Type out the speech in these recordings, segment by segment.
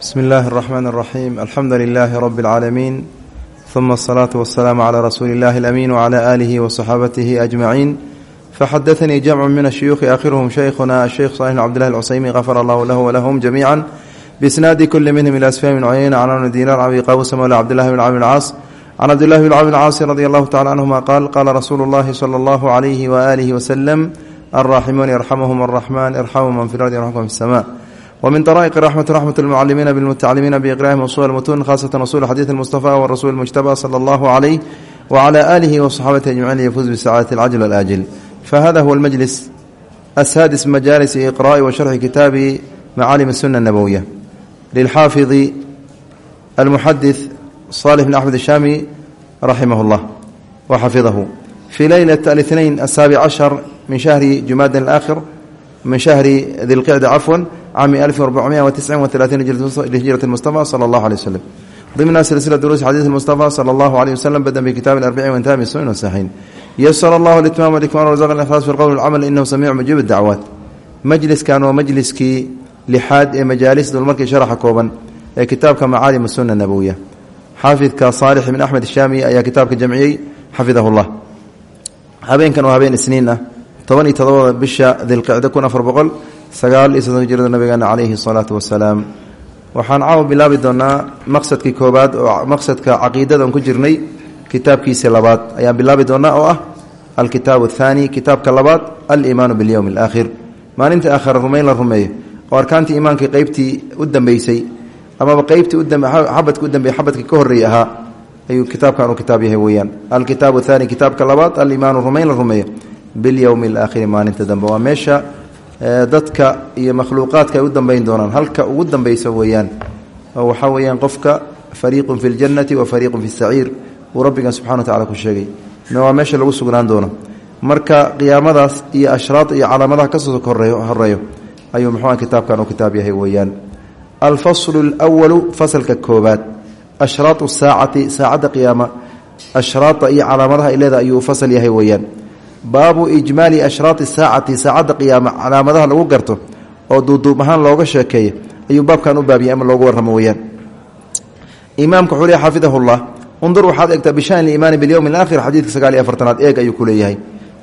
bsmi اllahi الرحmn الرaxيm alxamdu لilaahi rb اlcaalamiin ثuma الصlaaةu والsلاam عlى rasuuli اllahi الأmin وعlى آlihi وصaxaabatihi أجmaciin faxadaثnii jamcu min الshuyuuخi aakhiruhum shaykhuna الsheykh صالح بn cbdالlahi الcusaymi غafar allahu lahu wlahum jamiiعا bisnaadi kuli minhm ilى asfya bn cuyayna can bn dinar abi qawsa mawla cbdillahi bn cami caas can cabdillahi bn cami caasi radi allahu tacala canhuma qaal qaala rasuulu اllahi slى اllahu عalayhi waalihi waslm alraaximuun yarxamuhum الraxman irxamu man fi lardi yarxamkum fi الsma wmin daraa'iq raxmati raxmat lmucalimiina bilmutacalimiina biiqraahim usuul almutuun khaasatan usul xadiid almustafa wa rasuul mujtaba sala allahu caleyh wacala aalihi wasaxaabatihi ajmaciin yafuuz bisacaadati alcajl alaajil fahada huwa almajlis assaadis majaalis iqraa'i wa sharxi kitaabi macaalim asuna anabowiya lilxaafidi almuxadid saalix bn axmed ashaami raximah llah wa xafidahu fii leylat alihnayn asaabic cashar min shahri jumaadan alaakhir min shahri dilqicda cafwan cami sala allahu alay waslem dimna silsila duruus xadiis mustafa sala allahu aleyh waslem badan bikitabi arbacin waintaha min sunan wasaxiin yasara allahu litmaam walikmaan warzaq ikhlaas fi lqowl walcamal inahu samiicu mujiib dacwaat majliskan waa majliskii lixaad ee majaalis dulmarkii sharaxa kooban ee kitaabka macaalim sunna nabowiya xaafidka saalix bin axmed shaami ayaa kitaabka jamciyey xafidahu llah habeenkan waa habeen isniin ah toban iyo todobada bisha dilqicda kun afar sagaal iyo soddon jirada nabigeena caleyhi salaatu wasalaam. Waxaan caawa bilaabi doonaa maqsadkii koobaad oo maqsadka caqiidadan ku jirnay kitaabkiisii labaad. Ayaan bilaabi doonaa oo ah alkitaabu athaani kitaabka labaad aliimaanu bilyowmi alaakhir maalinta aakhira rumayn la rumeeyo oo arkaantii iimaankii qeybtii u dambeysay amaba qeybtii xabadka u dambeeyey xabadkii ka horreeyey ahaa ayuu kitaabkan uu kitaab yahay weeyaan. Alkitaabu athaani kitaabka labaad aliimaanu rumayn la rumeeyo bilyowmi alaakhiri maalinta dambe. Waa meesha dadka iyo makhluuqaadka ay u dambeyn doonaan. Halka ugu dambeysa weeyaan oo waxaa weeyaan qofka fariiqun fi ljannati wa fariiqun fi saciir uu rabbigan subxana wa tacala ku sheegay. Waa meesha lagu sugnaan doono. Marka qiyaamadaas iyo ashraad iyo calaamadaha ka soo horeeyo ayuu muxuua kitaabkan uu kitaab yahay weeyaan. Alfaslu lwalu fasalka koobaad. Ashraatu saacati saacadda qiyaama ashraada iyo calaamadaha ay leeda ayuu fasal yahay weeyaan baabu ijmaali ashraati saacati saacadda qiyaama calaamadaha lagu garto oo duuduub ahaan looga sheekeeya ayuu baabkan u baabiyay ama loogu warramo weyaan imaamka wuxuu le xafidahullah undur waxaad egtaa bishaan liimaani bilyowmi alaakhir xadiidka sagaal iyo afartanaad eeg ayuu ku leeyahay.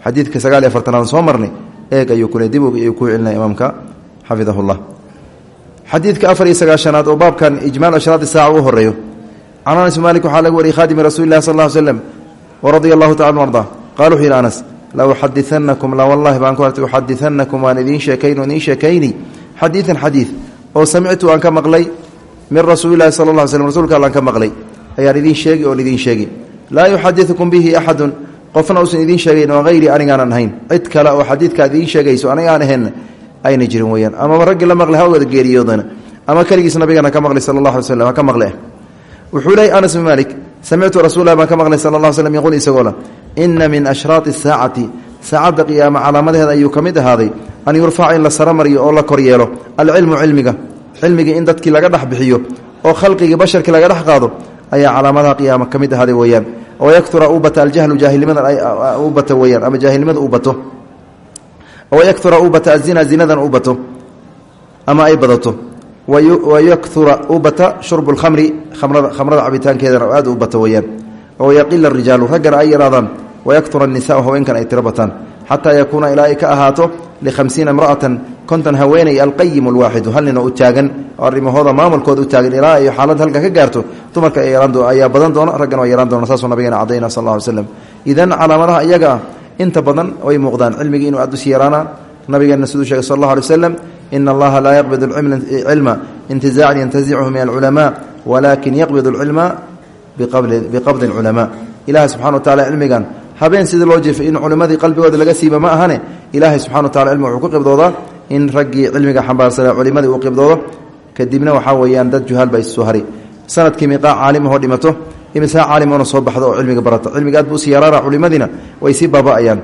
Xadiidka sagaal iyo afartanaad soo marnay eeg ayuu kule dib ayuu ku celinaya imaamka. Xafidahullah. Xadiidka afar iyo sagaashanaad oo baabkan ijmaal ashraati saaca u horeeyo can anas maalik waxaa laga wariyay khaadimi rasuli lah sal ll ly slam waradia allahu la uxadianakum la wallahi baan ku artay uxadianakum waan idiin sheekayn idiin sheekayni xadiidan xadiid oo samictu aan ka maqlay min rasuulilahi sala la slm rsulka allaan ka maqlay ayaan idiin sheegi oo idiin sheegi laa yuxadiukum bihi axadun qofna uusan idiin sheegayn oo hayri anigaanan ahayn cid kale oo xadiidkaa idiin sheegayso aniga aan ahayn ayna jirin weyaan amaba raggii la maqlay ha geeriyoodana ama keligiis nabigana ka maqlay sala allah alay slm maqle wuxuu leeyay anas bin malik samictu rasulah baan ka maqlay slm yaquul isagoo le ina min ashraati saacati. Saacadda qiyaama calaamadaheeda ayuu ka mid ahaaday an yurfaca in la saramariyo oo la kor yeelo alcilmu cilmiga cilmigii in dadkii laga dhex bixiyo oo khalqigii basharkii laga dhex qaado ayaa calaamadaha qiyaama ka mid ahaaday weeyaan. Oo yaktura uu bata aljahlu jaahilnimada u bata weyaan ama jaahilnimada uu bato. Oo yaktura uu bata azina zinadan u bato ama ay badato. Wayakura uu bata shurbu lkhamri u bato weyaan wayaktura anisau haweenkan ay tiro bataan xataa yakuuna ilaa ay ka ahaato lihamsiina imra'atan konton haweeney alqayim alwaaxidu hal nin oo u taagan oo arrimahooda maamulkooda u taagan ilaa ay xaalad halka ka gaarto dumarka ayaa badan doona raggana waa yaraan doona saasuu nabigeena cadayna sal alla ly slam idan calaamadaha iyaga ah inta badan way muuqdaan cilmigii inuu aad u sii yaraana nabigeena siduu sheegay sal allah alay waslem ina allaha laa yaqbid cilma intizaacan yantazichu min alculamaa walakin yaqbid alcilma biqabdi culamaa ilahay subxana wa tacala cilmigan habeen sidii loo jeefay in culimmadii qalbigooda laga siiba ma ahane? Ilaahay subxana wa tacala cilmiga wuxuu ku qibdoodaa in raggii cilmiga xambaarsanaa culimadii uu qibdoodo. Kadibna waxaa weeyaan dad juhaal baa issoo hari. Sanadkii miiqaa caalimahoo dhimato imisaa caalimoona soo baxdo cilmiga barata cilmiga aad buu u sii yaraana culimadiina way sii baaba'ayaan.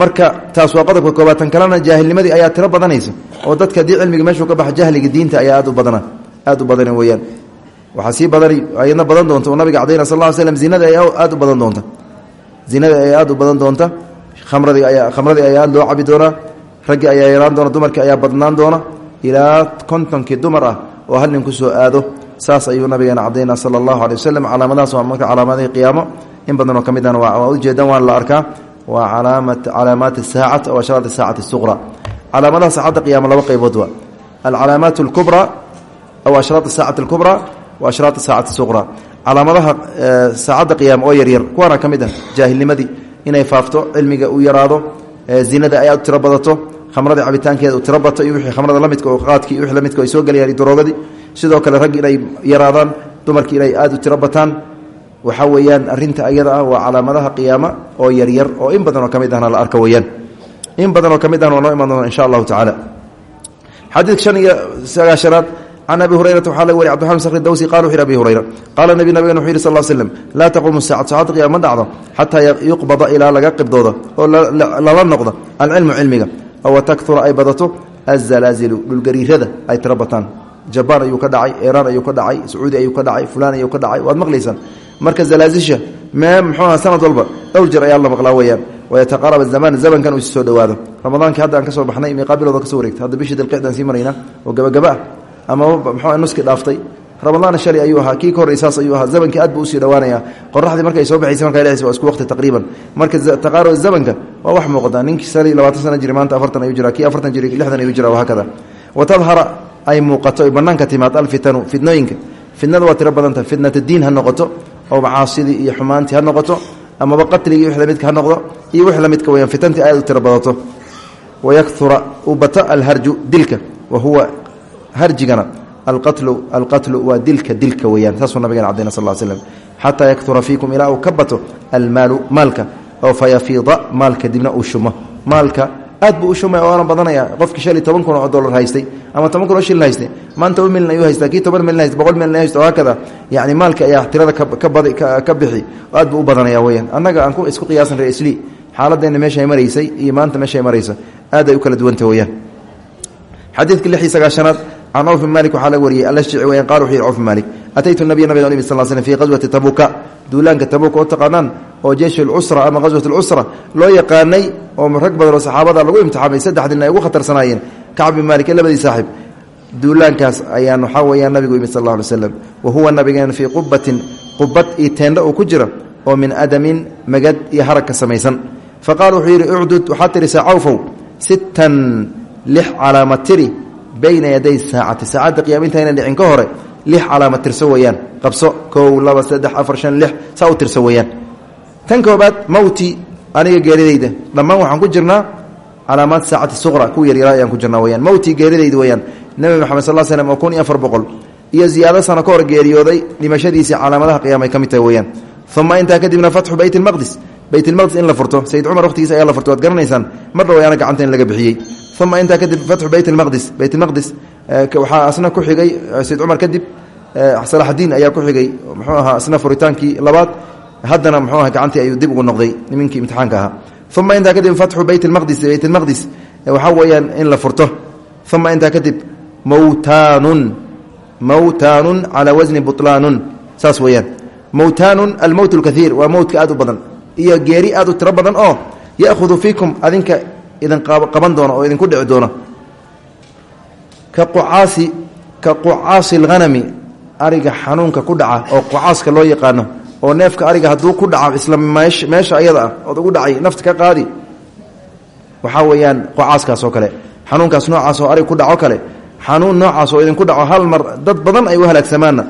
Marka taas waa qodobka koobaad kalena jaahilnimadii ayaa tiro badanaysa oo dadka haddii cilmiga meeshuu ka baxa jahliga diinta ayaa aad u badana aad u badana weeyaan. Waxaa sii badani ayadna badan doonta oo nabiga cadayna sal ll ly zinada ayaa aad u badan doonta zinada ayaa aad u badan doonta khamradii ayaa khamradii ayaa aad loo cabi doonaa raggii ayaa yaraan doona dumarkii ayaa badnaan doona ilaa kontonkii dumar ah oo hal nin ku soo aado. Saas ayuu nabigeena cadayna sala allahu aley waslem calaamadahaas marka calaamadihii qiyaamo. In badanoo ka midana waa ujeedaan waan la arkaa. Waa calaamaat saacati o ashraat saacati suqra. Calaamadaha saacadda qiyaamo laba qaybood waa. Alcalaamaat اlkubra aw ashraat saacati اlkubra wa ashraat saacati suqra calaamadaha saacadda qiyaamo oo yaryar kuwaana ka mid ah inay faafto cilmiga u yaraado zinada ay u tiro khamrada cabitaankeeda u tiro iyo wixii khamrada la midka oo qaadkii iyo wixii la midka ay soo daroogadii sidoo kale raggi inay yaraadaan dumarkii inay aad u tiro bataan. Weeyaan arinta ayada ah waa calaamadaha qiyaama oo yaryar oo in badan oo ka mid la arka weyaan in badan oo ka mid ahna noo iman insha allahu tacaala. Xadiidka shan iyo can abi hurayrata waxaa laga wariy cbdiraman skri dawsi qala wuxu yhi abi hurayra qaala nebi nabigan wuxu yidhi sal slem laa taquumu saacad saacadda qiyama ma dhacdo xataa yuqbada ilaa laga qibdoodo oo lala noqdo alcilmu cilmiga ow takura ay badato azalaazilu dhulgariirada ay tiro bataan jabaan ayuu ka dhacay iraan ayuu ka dhacay sacuudi ayuu ka dhacay fulaan ayuu ka dhacay waad maqlaysaan marka zalaazisha mee muxuuha sanad walba dhowr jeer ayaa la maqlaa weyaan wayataqarab zamaan zamankan uu soo dhowaado ramadaankii hadda aan ka soo amaba muxua nuski dhaaftay. Ramadaana shalay ayuu ahaa kii ka horrey saas ayuu ahaa. Zamankii aad buu u sii dhowaanaya qoraxdii markay soo baxaysa markaa dhs waa isku waqti taqriiban. Marka taqaarub zamanka waa wax muuqda ninkii sali labaatan sana jiri maanta afartan ayuu jira kii afartan jiri lixdan ayuu jira wahaakada watadhara ay muuqato ay banaanka timaad alfitanu fitnooyinka. Fitnada waa tiro badanta fitnat diin ha noqoto oo macaasidii iyo xumaantii ha noqoto amaba qatligii wix lamidka ha noqdo iyo wix lamidka weyaan fitantii aad u tiro badato. Wayakura alharju dilka wa huwa harjigana alqatlu waa dilka dilka weyaan saasuu nabigeen cadayna sal slm xataa yaktura fiikum ilaa uu ka bato almaalu maalka. Oo dibna uu shumo. Maalka aad buu u badanaya qofkii shali toban kun oo haystay ama toban kun oo haystay maanta toban milyan ayuu haystaa kii toban milyan haysta boqol milyan haysta haakada yani maalka tirada ka bixi aad buu u badanaya weyaan annaga aan ku isku qiyaasan ree isli xaaladeenna meeshay maraysay iyo maanta meeshay maraysa aad ay u kala duwanta weyaan xadiidka lix iyo can awf malik waxaa laga wariyey alashjici weyaan qala wuxuu yihi awf malik ataytu nabiya nabiga nbi sal slm fii qaswati tabuka duulaanka tabuka oo taqaanaan oo jeysh lcusra ama qaswat alcusra loo yaqaanay oo rag badan oo saxaabada lagu imtixaamay saddex din ay ugu khatarsanaayeen kacb bin malik labadii saaxib duulaankaas ayaan waxaa weyaan nabigu yimid sal alla alay slam wa huwa nabigeen fii qubatin qubad iyo teendho uu ku jira oo min adamin magad iyo harag samaysan fa qaala wuxuu yidhi ucdud waxaad tirisaa sittan lix calaama bayna yaday saacati. Saacadda qiyama intayna dhicin ka hore lix calaama tirso weeyaan. Qabso kow laba saddex afar shan lix saa u tirso weeyaan. Tan koobaad mawti aniga geeridayda. Dhammaan waxaan ku jirnaa calaamaad saacati suqra kuwa yaryara ayaan ku jirnaa weyaan mawti geeridayda weyaan nebi moxamed sal slm oo kun iyo afar boqol. Iyo ziyaado sano ka hor geeriyooday dhimashadiisii calaamadaha qiyama ay ka mid tahay weyaan uma intaa kadibna fatxu beyt lmaqdis beyt lmaqdis in la furto uma intaa kadib fatxu beyt lmaqdis beyt lmaqdis waxaa asna ku xigay sayid cumar kadib salaxdiin ayaa ku xigay muxuu ahaa asna furitaankii labaad. Haddana muxuu aha gacantii ayuu dib ugu noqday nimankii imtixaanka ahaa. Uma intaa kadib fatxu beyt lmaqdis beyt lmaqdis waxaa weeyaan in la furto. Uma intaa kadib mawtaanun mawtaanun calaa wasni bulaanun saas weeyaan. Mawtaanun almowt lkaiir waa mowtka aad u badan. Iyo geeri aad u tiro badan oo ya'hudu fiikum adinka idin qaban doona oo idinku dhici doona ka qucaasi ka qucaasi alghanami ariga xanuunka ku dhaca oo qucaaska loo yaqaano oo neefka ariga hadduu ku dhaca isla meesha ayada ah ood ugu dhacay nafta ka qaadi. Waxaa weeyaan qucaaskaas oo kale xanuunkaas noocaas oo arig ku dhaco kale xanuun noocaas oo idinku dhaco hal mar dad badan ay u halaagsamaanna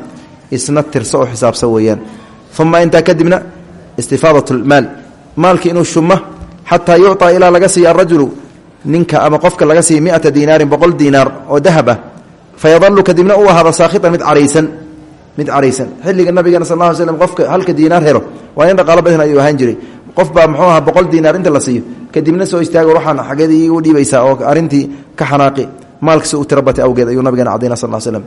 isna tirso oo xisaabsan weeyaan. Uma intaa kadibna istifaadat lmaal maalki inuu shumo xataa yucطaa ilaa laga siiya arajulu ninka ama qofka laga siiya miata diinaarin boqol diinaar oo dahab ah fayadalu kadibna u ahaada saakhitan mid caraysan mid caraysan. Xilliga nabigeena sal lla ly slam qofka halka diinaar helo waa in dhaqaalo badan ayuu ahaan jiray. Qof baa muxuu ahaa boqol diinaar inta la siiyo kadibna soo istaago waxaan xageed iigu dhiibaysaa oo arrintii ka xanaaqi maalkasi u tiro batay awgeed ayuu nabigeena cadayna sal slam.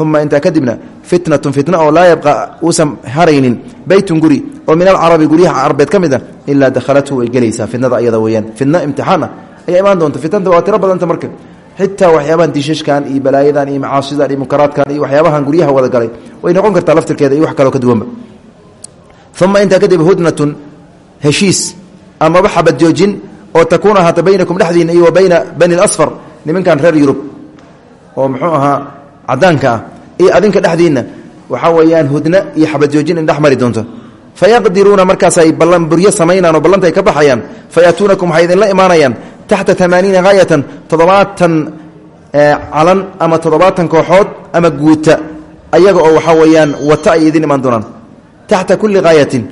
Uma intaa kadibna fitnatun fitna oo laa yabqa uusan haraynin beytun guri oo min alcarabi guryaha carabeed ka mid a ilaa dakhalathu way gelaysaa. Fitnada ayada weyaan fitna imtixaan ah ayaa imaan doonta fitnanta waa tiro badanta marka. Xitaa waxyaabahan dishashkan iyo balaayadan iyo macaasidan iyo munkaraadkan iyo waxyaabahan guryaha wada galay way noqon kartaa laftirkeeda iyo wax kaloo ka duwanba. Uma intaa kadib hudnatun heshiis amaba xabad joojin oo takuun ahaata baynakum dhexdiina iyo wa nimankan reer yurub oo muxuu ahaa cadaanka ah iyo adinka dhexdiinna waxaa weeyaan hudna iyo xabadjoojin in dhex mari doonto. Fayaqdiruuna markaasay ballan buryo samaynaan oo ballanta ay ka baxayaan fayaatuunakum waxay idinla imaanayaan taxta amaaniina haayatan toddobaatan calan ama toddobaatan kooxood ama guuta ayaga oo waxaa weeyaan wata ay idin imaan doonaan. Taxta kulli haayatin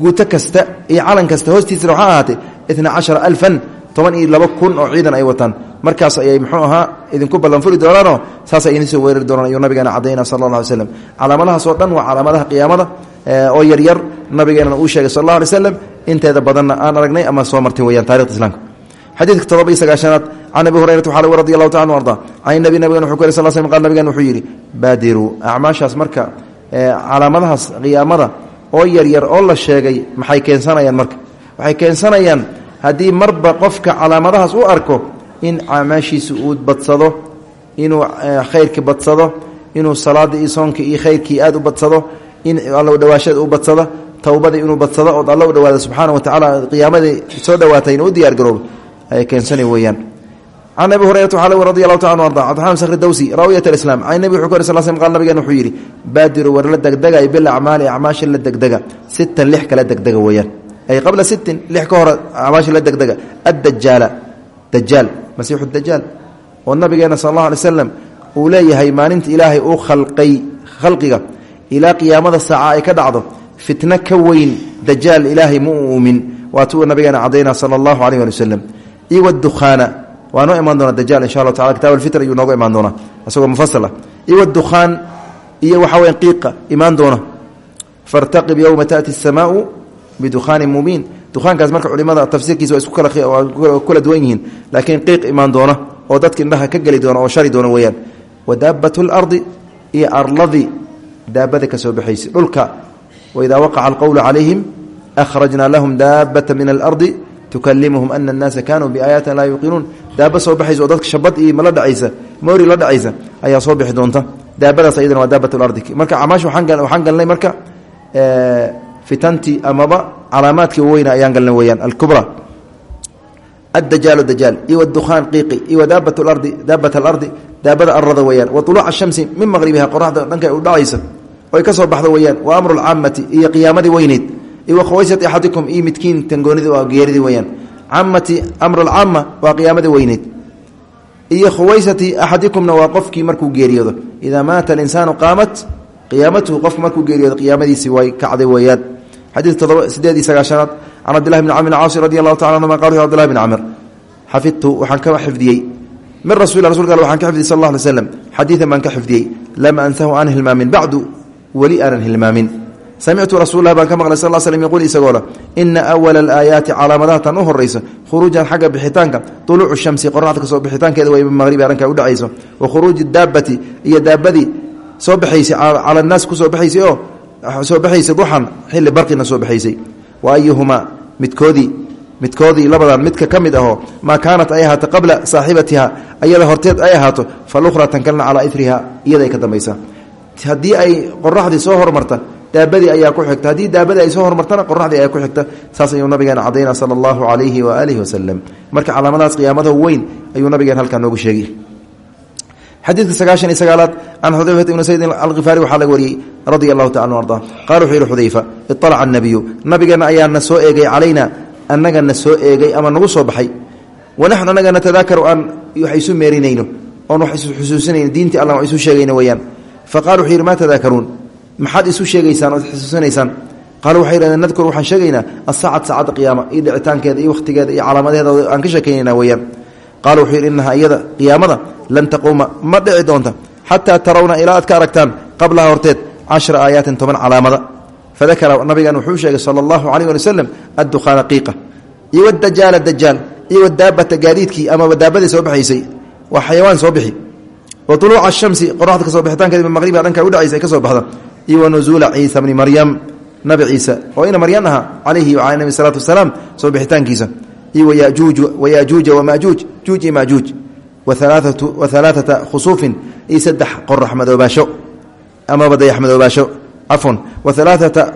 guuto kasta iyo calan kasta hoostiisana waxaa ahaatay itna cashara alfan toban iyo laba kun oo ciidan ay wataan markaas ayay muxuu ahaa idinku ballanfuri doonaanoo saasay idin soo weerari doonaan ayuu nabigeena cadayna sala allah alay slam calaamadahaasoo dhan waa calaamadaha qiyaamada oo yaryar nabigeenana uu sheegay sal allah alay inteeda badanna aan aragnay ama soo martay weyaan taarikhda islaamka. Xadiidka todoba iyo sagaashanaad abi hurayrata waxaa lagu radi taala anu arda can nabi nabigen wuxuu ku yiri sal slam qal nabigen wuxuu yidhi baadiruu marka calaamadahaas qiyaamada oo yaryar oo la sheegay maxay keensanayaan marka? Waxay keensanayaan haddii marba qofka calaamadahaas u arko in acmaashiisa uu badsado inuu khayrki badsado inuu salaada iyo soonka iyo khayrkii aad u badsado in alla dhawaashada u badsado towbadii inuu badsado ood alla u dhawaado subxaana wa tacaala qiyaamadii soo dhawaatay inuu u diyaar garoobo ayay keensana weeyaan. Can abi hurayrata waxaa lg radi taala anu arda cabdiraxman sakri dawsi raawiyat alislam can nebi wuxuu ku yiri sal slam qal nabigen wuxuu yidhi baadiru war la degdegay bilacmaali acmaasha degdega sitan lix kala degdega weeyaan. Sittin lix ka hore acmaasha la degdega dajaal masiixu dajaal oo nabigeena sal allahu alay slam uu leeyahay maalinta ilaahay uu khalqay khalqiga ilaa qiyaamada saaca ay ka dhacdo fitno ka weyn dajaal ilaahay ma u uumin waatuu nabigeena cadayna sala allahu aleyh ali wasalam iyo wadukhaana waa noo imaan doona dajaal insha allahu tacala kitab alfitr ayuu nooga imaan doonaa isagoo mufasal ah iyo wadukhaan iyo waxaa weya qiiqa dukaankaas marka culimada tafsiirkiisa waa isku kala duwan yihiin laakiin qiiq imaan doona oo dadka indhaha ka geli doona oo shari doona weeyaan. Wa daabat lardi iyo arladii daabada ka soo baxaysa. Dhulka waidaa waqaca alqowlu calayhim akhrajnaa lahum daabata min alardi tukalimuhum ana annaasa kanuu biaayaatina laa yuuqinuun daaba soo baxaysa oo dadka shabad iyo mala dhacaysa moori la dhacaysa ayaa soo bixi doonta. Daabadaas ayadana waa daabat lardi marka camaash waxaan galnay marka fitantii amaba calaamaadkii weyna ayaan galnay weyaan alkubra adajaalu dajaal iyo wdukhaan qiiqi iyo wadaabat lardi daabat alardi daabada arada weyaan wa uluuca ashamsi min maqribiha qoraxda dhanka u dhacaysa oy ka soo baxda wa amru lcaamati iyo qiyaamadii weyneyd iyo wakhawaysati axadikum iyo midkiin tangoonidi waa geeridii weyaan camati amru alcaama waa qiyaamadii weyneyd iyo khawaysati axadikumna waa qofkii markuu geeriyoodo. Idaa maata alinsaanu qaamat qiyaamatuhu qofku markuu geeriyoodo qiyaamadiisi way kacday weyaan xadiid todoba sideed iyo sagaashanaad can cabdillahi bn camr bn caasi radi allahu tacala anhuma qala cbdillahi bn camr xafidtu waxaan ka xifdiyey. Min rasul rasulka alle waxaan ka xifdiyey sal alla alay slam xadiidan baan ka xifdiyey. Lam ansahu aan hilmaamin bacdu weli aanan hilmaamin. Samictu rasulah baan ka maqlay sal slm yaquul isagoo leh ina awala alaayaati calaamadaha tan u horaysa khuruujan xagga bixitaanka uluucu shamsi qoraxda ka soo bixitaankeeda way maqribi arrinka u dhacayso wa khuruuji daabati iyo daabadii soo baxaysay cala naas ku soo baxaysay oo soo baxaysay duxan xilli barqina soo baxaysay wa ayuhumaa midkoodii midkoodii labadan midka ka mid ahoo maa kaanat ay ahaato qabla saaxibatiha ayada horteed ay ahaato falukhra tankalna calaa iriha iyaday ka dambaysa. Haddii ay qoraxdii soo hormarta daabadii ayaa ku xigta. Haddii daabadii ay soo hormartana qoraxdii ayaa ku xigta. Saas ayuu nabigeena cadayna sala allahu calayhi waaalihi wasalam marka calaamadaas qiyaamada weyn ayuu nabigeen halkaa noogu sheegay xadiidka sagaashan iyo sagaalaad can xudayfata ibni sayd alkhifaari waxaa laga wariyey radia allahu taala arda. Qala wuxuu yihi xudayfa iطalaca anabiyu nabigeenna ayaa na soo eegay calayna annaga na soo eegay ama nagu soo baxay? Wanaxnu annaga natadaakaru aan wax isu meerinayno oon wax isu xusuusinayno diintii alla wax isu sheegayno weeyaan. Faqala wuxuu yidhi maa tadaakaruun maxaad isu sheegaysaan ood xusuusinaysaan? Qaala waxay yidhahdeen nadkur waxaan sheegaynaa asaacad saacadda qiyaama iyo dhicitaankeeda iyo wakhtigeeda iyo calaamadeeda aan ka sheekaynayna qaala wuxuu yidhi iyada qiyaamada lan taquuma. Ma dhici doonta xataa tarawna ilaa aad ka aragtaan qablaha horteed cashra aayaatin toban calaamada. Fadakara nabigan wuxuu sheegay sala allahu calayh ali wasalam addukhaana qiiqa. Iyo wadajaala dajaal. Iyo wadaabata gaadiidkii amaba daabadii soo baxaysay. Waa xayawaan soo bixi. Wa uluuca ashamsi qoraxda ka soo bixitaankeeda maqribiga dhanka udhacaysa ay ka soo baxda iyo wa nuzuula ciisa maryam nabi ciise oo ina maryam aha calayhi wacala nabi salaatu wasalaam soo bixitaankiisa wayajuuja wamajuuj juuj iyo majuuj wa alaaata khusuufin iyo saddex qorax madoobaasho amaba dayax madoobaasho cafwan wa alaaata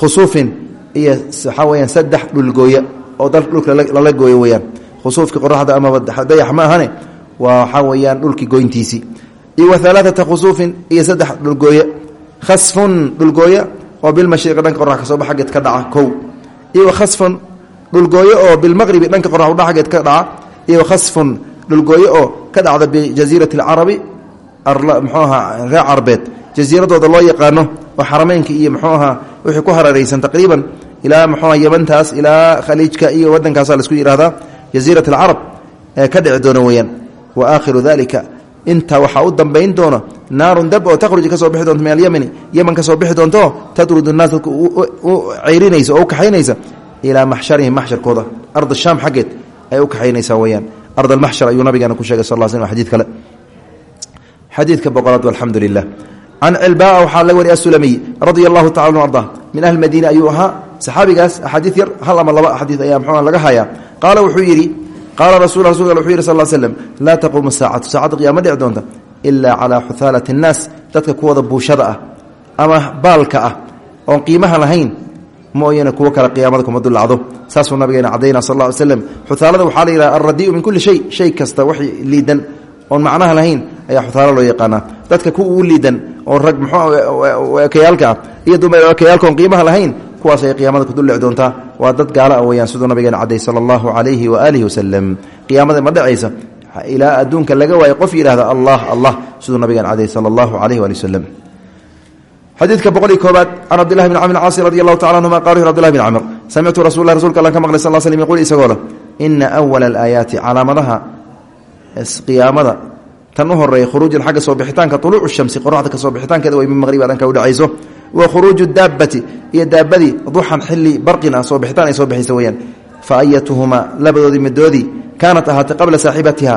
khusuufin iyo waxaa weyaan saddex dhulgooye oo dhulka lala gooyo weyaan khusuufki qoraxda amaba dayax ma ahane waa waxaa weeyaan dhulkii goyntiisii iyo wa alaaata khusuufin iyo saddex dhulgooye khasfun dhulgooye oo bilmashriqi dhanka qorax bax ka dhaca kow iyo wa khasfun dhulgooye oo bilmaqribi dhanka qorax udha xaggeed ka dhaca iyo khasfun dhulgooye oo ka dhacda bijaziirati alcarabi muxuu ahaa reer carbeed. Jasiiradooda loo yaqaano oo xarameynka iyo muxuu ahaa ku hareeraysan taqriiban ilaa muxuuaha yemantaas ilaa khaliijka iyo waddankaasa la isku yidhahdaa jaziirat alcarab ee ka dhici doona weeyaan. Wa aakhiru dalika intaa waxaa u dambayn doona naarun dab oo takhruj ka soo bixi doonta min alyemani yeman ka soo bixi doontaoo tadrudu naas u ceyrinaysa oo u kaxaynaysa ilaa maxsharihim maxsharkooda. Ard shaam xaggeed ay u kaxaynaysaa weyaan ard almaxshar ayuu nabigeena ku shegay sal sl xadid kale. Xadiidka boqolaad alxamdu lilah can cilbaa waxaa la wariy asulamiy radia allahu tacala arda min ahli madiina ayuu ahaa. Saxaabigaas axaadiid yar hal ama laba xadiid ayaa mxua laga hayaa. Qaala wuxuu yidhi qaala rasul rasulka wuxuu yidhi sal slm laa taquumu saacatu saacadda qiyaama dhici doonta ilaa calaa xuhaalati اnnaas dadka kuwada buushada ah ama baalka ah mooyane kuwo kale qiyaamada kuma dulacdo saasuu nabigeena cadayna sal ly slem xuhaalada waxaa la yidhaha alradiu min kulli shay. Shay kasta wax liidan oon macnaha lahayn ayaa xuhaalo loo yaqaanaa. Dadka kuwa ugu liidan oo rag mxuu ekayaalka ah iyo dumar ekayaalka oon qiimaha lahayn kuwaas ay qiyaamada ku duldhici doontaa. Waa dad gaala ah weyaan siduu nabigeena caday sala allahu calayhi waaalihi wasalam qiyaamada ma dhacaysa. Ilaa adduunka laga waayo qof yidhahda allah allah siduu nabigeena caday sala allahu calayhi waali wasalam xadiidka boqol iyo koobaad can cabdillahi bn camr caasi radi allahu tacala anhuma qala abdillahi bn camr samictu rasul lah rasulka allan ka maqlay sal slm yquul isagoo leh ina awala alaayaati calaamadaha qiyaamada tan u horreeya khuruujan xagga soo bixitaanka uluucu shamsi qoraxda ka soo bixitaankeeda way min maqriba dhanka u dhacayso wa khuruuju daabati iyo daabadii duxan xili barqin ah soo bixitaan ay soo bixaysa weyaan fa ayatuhumaa labadoodii midoodii kaanat ahaatay qabla saaxibatiha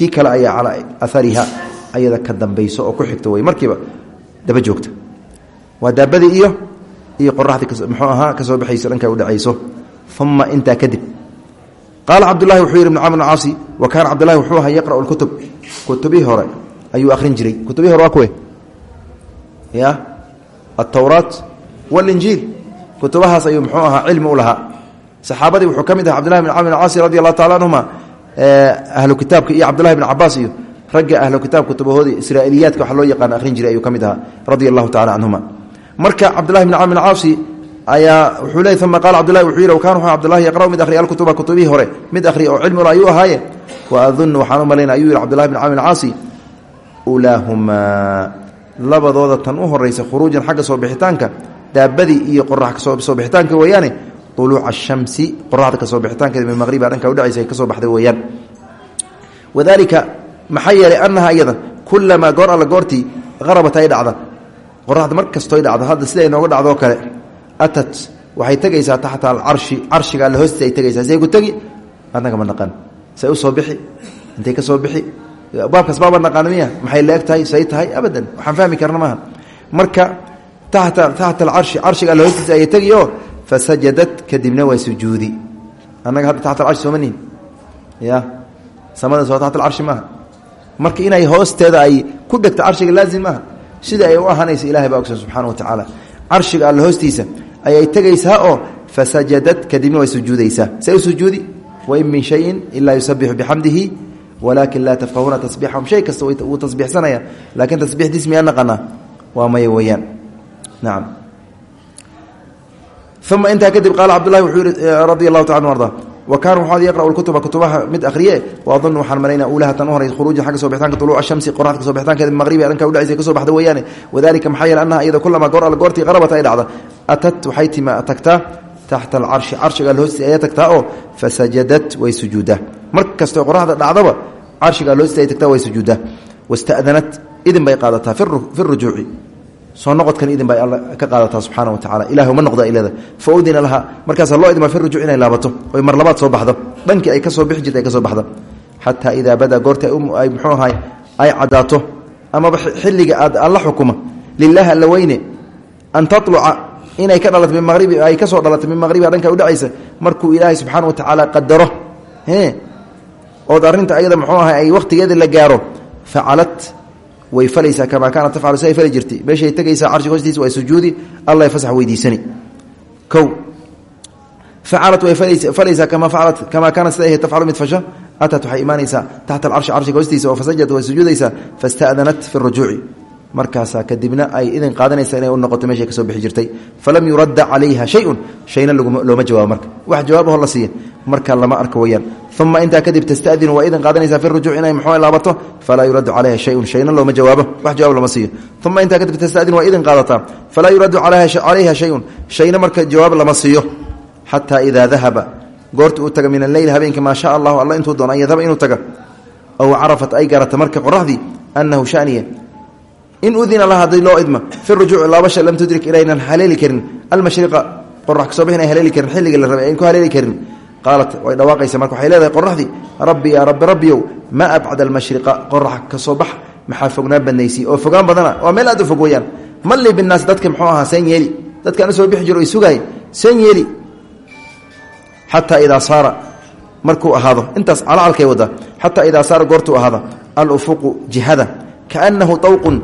tii kale ayaa calaa ahariha ayada ka dambayso oo ku xigta wey markiiba daba joogta. Waa daabadii iyo iyo qoraxdii mxuu ahaa ka soo baxayso dhanka u dhacayso. Uma intaa kadib qaala cabdulahi wuxuu yidhi ibn camr wa kaana cabdulahi wuxuu ahaa yaqra'u lkutub kutubihii hore ayuu akhrin jiray. Kutubihii hore waa ya? Altawraat walinjiil. Kutubahaas ayuu muxuu ahaa cilmi u lahaa. Saxaabadii wuxuu ka mid aha cabdullahi bn camr caasi radi allahu anhuma ahlu kitaabka iyo cabdullahi bn cabaas iyo ragga ahlu kitaab kutubahoodii israa'iiliyaadka waxa loo yaqaana akhrin jiray ayuu ka mid ahaa radia allahu marka cabdullahi bn camr caasi ayaa wuxuu leey uma qaala cabdullahi wuxuu yidhi kan wuxuu cabdullahi yaqra'u mid akhriya alkutuba kutubihii hore mid akhriya oo cilmi ayuu ahaaye? Wa adunnu waxaan u malayna ayuu yidhi cabdullahi bn camr caasi ulaahumaa labadooda tan u horaysa khuruujan xagga soo bixitaanka daabadii iyo qorax ka soo bixitaanka weeyaane uluuca ashamsi qoraxda ka soo bixitaankeeda min maqriba dhanka udhacaysa ay ka soo baxday weeyaan wadaalika maxaa yeelay annaha iyada kulamaa goor alla goortii qarabat ay dhacda qoraxda mar kastoy dhacdo hadda sida inooga dhacdoo kale atat waxay tegaysaa taxta alcarshi carshiga alle hoostiisa ay tegaysaa say ku tegi annaga ma naqan say u soo bixi intay ka soo bixi baabkaas baaba naqaan miya maxay leeg tahay say tahay abadan waxaan fahmi karna maaha marka fasajadat kadibna waa sujuudi annaga hadda taxta alcarshi sooma nihin ya samada soo taxta alcarshi maaha marka inay hoosteeda ay ku dhegto carshiga laazim maaha sida ay u ahaanaysa ilahay baa ogsan subxana wa tacaala carshiga alle hoostiisa ayay tegaysaa oo fasajadat kadibna way sujuudaysaa say u sujuudi wain min shayin ilaa yusabixu bixamdihi walaakin laa tafqahuuna tasbiixahum shay kasta wuu tasbiixsanaya laakiin tasbiixdiis miyaa naqanaa waa maya weeyaan uma intaa kadib qaala cabdullahi wuxuu yihi radi allahu taala arda wa kaana wuxuu yaqra'u lkutuba kutubaha mid akhriye wa adunnu waxaan malaynaa uulaha tan u horay khuruujan xagga soo bixitaanka tuluuca shamsi qoraxda ka soo bixitaankeeda maqribi dhanka u dhacaysa ka soo baxda weeyaane wadalika maxaa yeele annaha iyada kulamaa goor alla goortii qarabat ay dhacda atat waxay tima tagtaa taxta alcarshi carshiga alle hoostiisa ayay tagtaa oo fasajadat way sujuuddaa mar kastoo qoraxda dhacdaba carshiga alle hoostiisa ay tagtaa way sujuuddaa wasta'danat idin bay qaadataa fi rujuuci soo noqodkan idin bay all ka qaadataa subxaana wa tacala ilah ma noqda ilada fa udina laha markaasa loo idma fi rujuuc inay laabato oy mar labaad soo baxdo. Dhankii ay ka soo bixi jirta ka soo baxda xataa idaa badaa goorta ay muxuu ahay ay caddaato amaba xilliga aad alla xukuma. Lilaahi alla an tatluca inay ka dhalato min maqribi ay ka soo dhalato min maqribiha dhanka udhacaysa markuu ilaahay subxaana wa tacaala qadaro. Ood arrinta ayada muxuu ahay ay wakhtigeeda la gaaro facalat way falaysaa kamaa kaanat tafcalu si ay fali jirtay meeshay tegaysaa carshiga hoostiisa waa sujuudi alla fasax weydiisani. Kow facalat way falaysaa kamaa facalat kamaa kaanat sida ahayd tafcalu mid fasho atat waxay imaanaysaa taxta alcarshi carshiga hoostiisa oo fasajad way sujuudaysaa fastadanat fi rujuuci markaasaa kadibna ay idin qaadanaysa inay u noqoto meeshay ka soo bixi jirtay. Falam yuradda calayha shayun shayna looma jawaabo marka. Wax jawaabaho la siiya marka lama arko weyaan uma intaa kadib tastadinu waa idin qaadanaysaa fi rujuuc inay muxuu laabato falaa yuraddu calayha shayun shayna looma jawaabo wax jawaab lama siiyo. Uma intaa kadib tastadinu waa idin qaadataa falaa yuraddu calayha shayun shayna marka jawaab lama siiyo. Xataa idaa dahaba goorta uu taga min alleyl habeenka maa shaa allahu alla intuu doona an yadhaba inuu taga ow carafat ay garata marka qoraxdii annahu shaniya. In udina laha haddii loo idma fi rujuuci laabasha lam tudrik inaynan haleeli karin. Almashriqa qorax ka soo bix inay haleeli karin xilligii la rabay ayn ku haleeli karin qaalat way dhawaaqaysa marka waxay leedahay qoraxdii rabbi yaa rabbi rabbiyow maa abcad almashriqa qorax ka soo bax maxaa fognaa badnaysi oo fogaan badana waa meel aad u fog weyaan malli binaas dadka muxuu ahaa seen yeeli. Dadkaan u soo bixi jiro sugaay seen yeeli. Xataa idaa saara markuu ahaado intaas calacalkay wadaa xataa idaa saara goortuu ahaada alufuqu jihada kaanahu awqun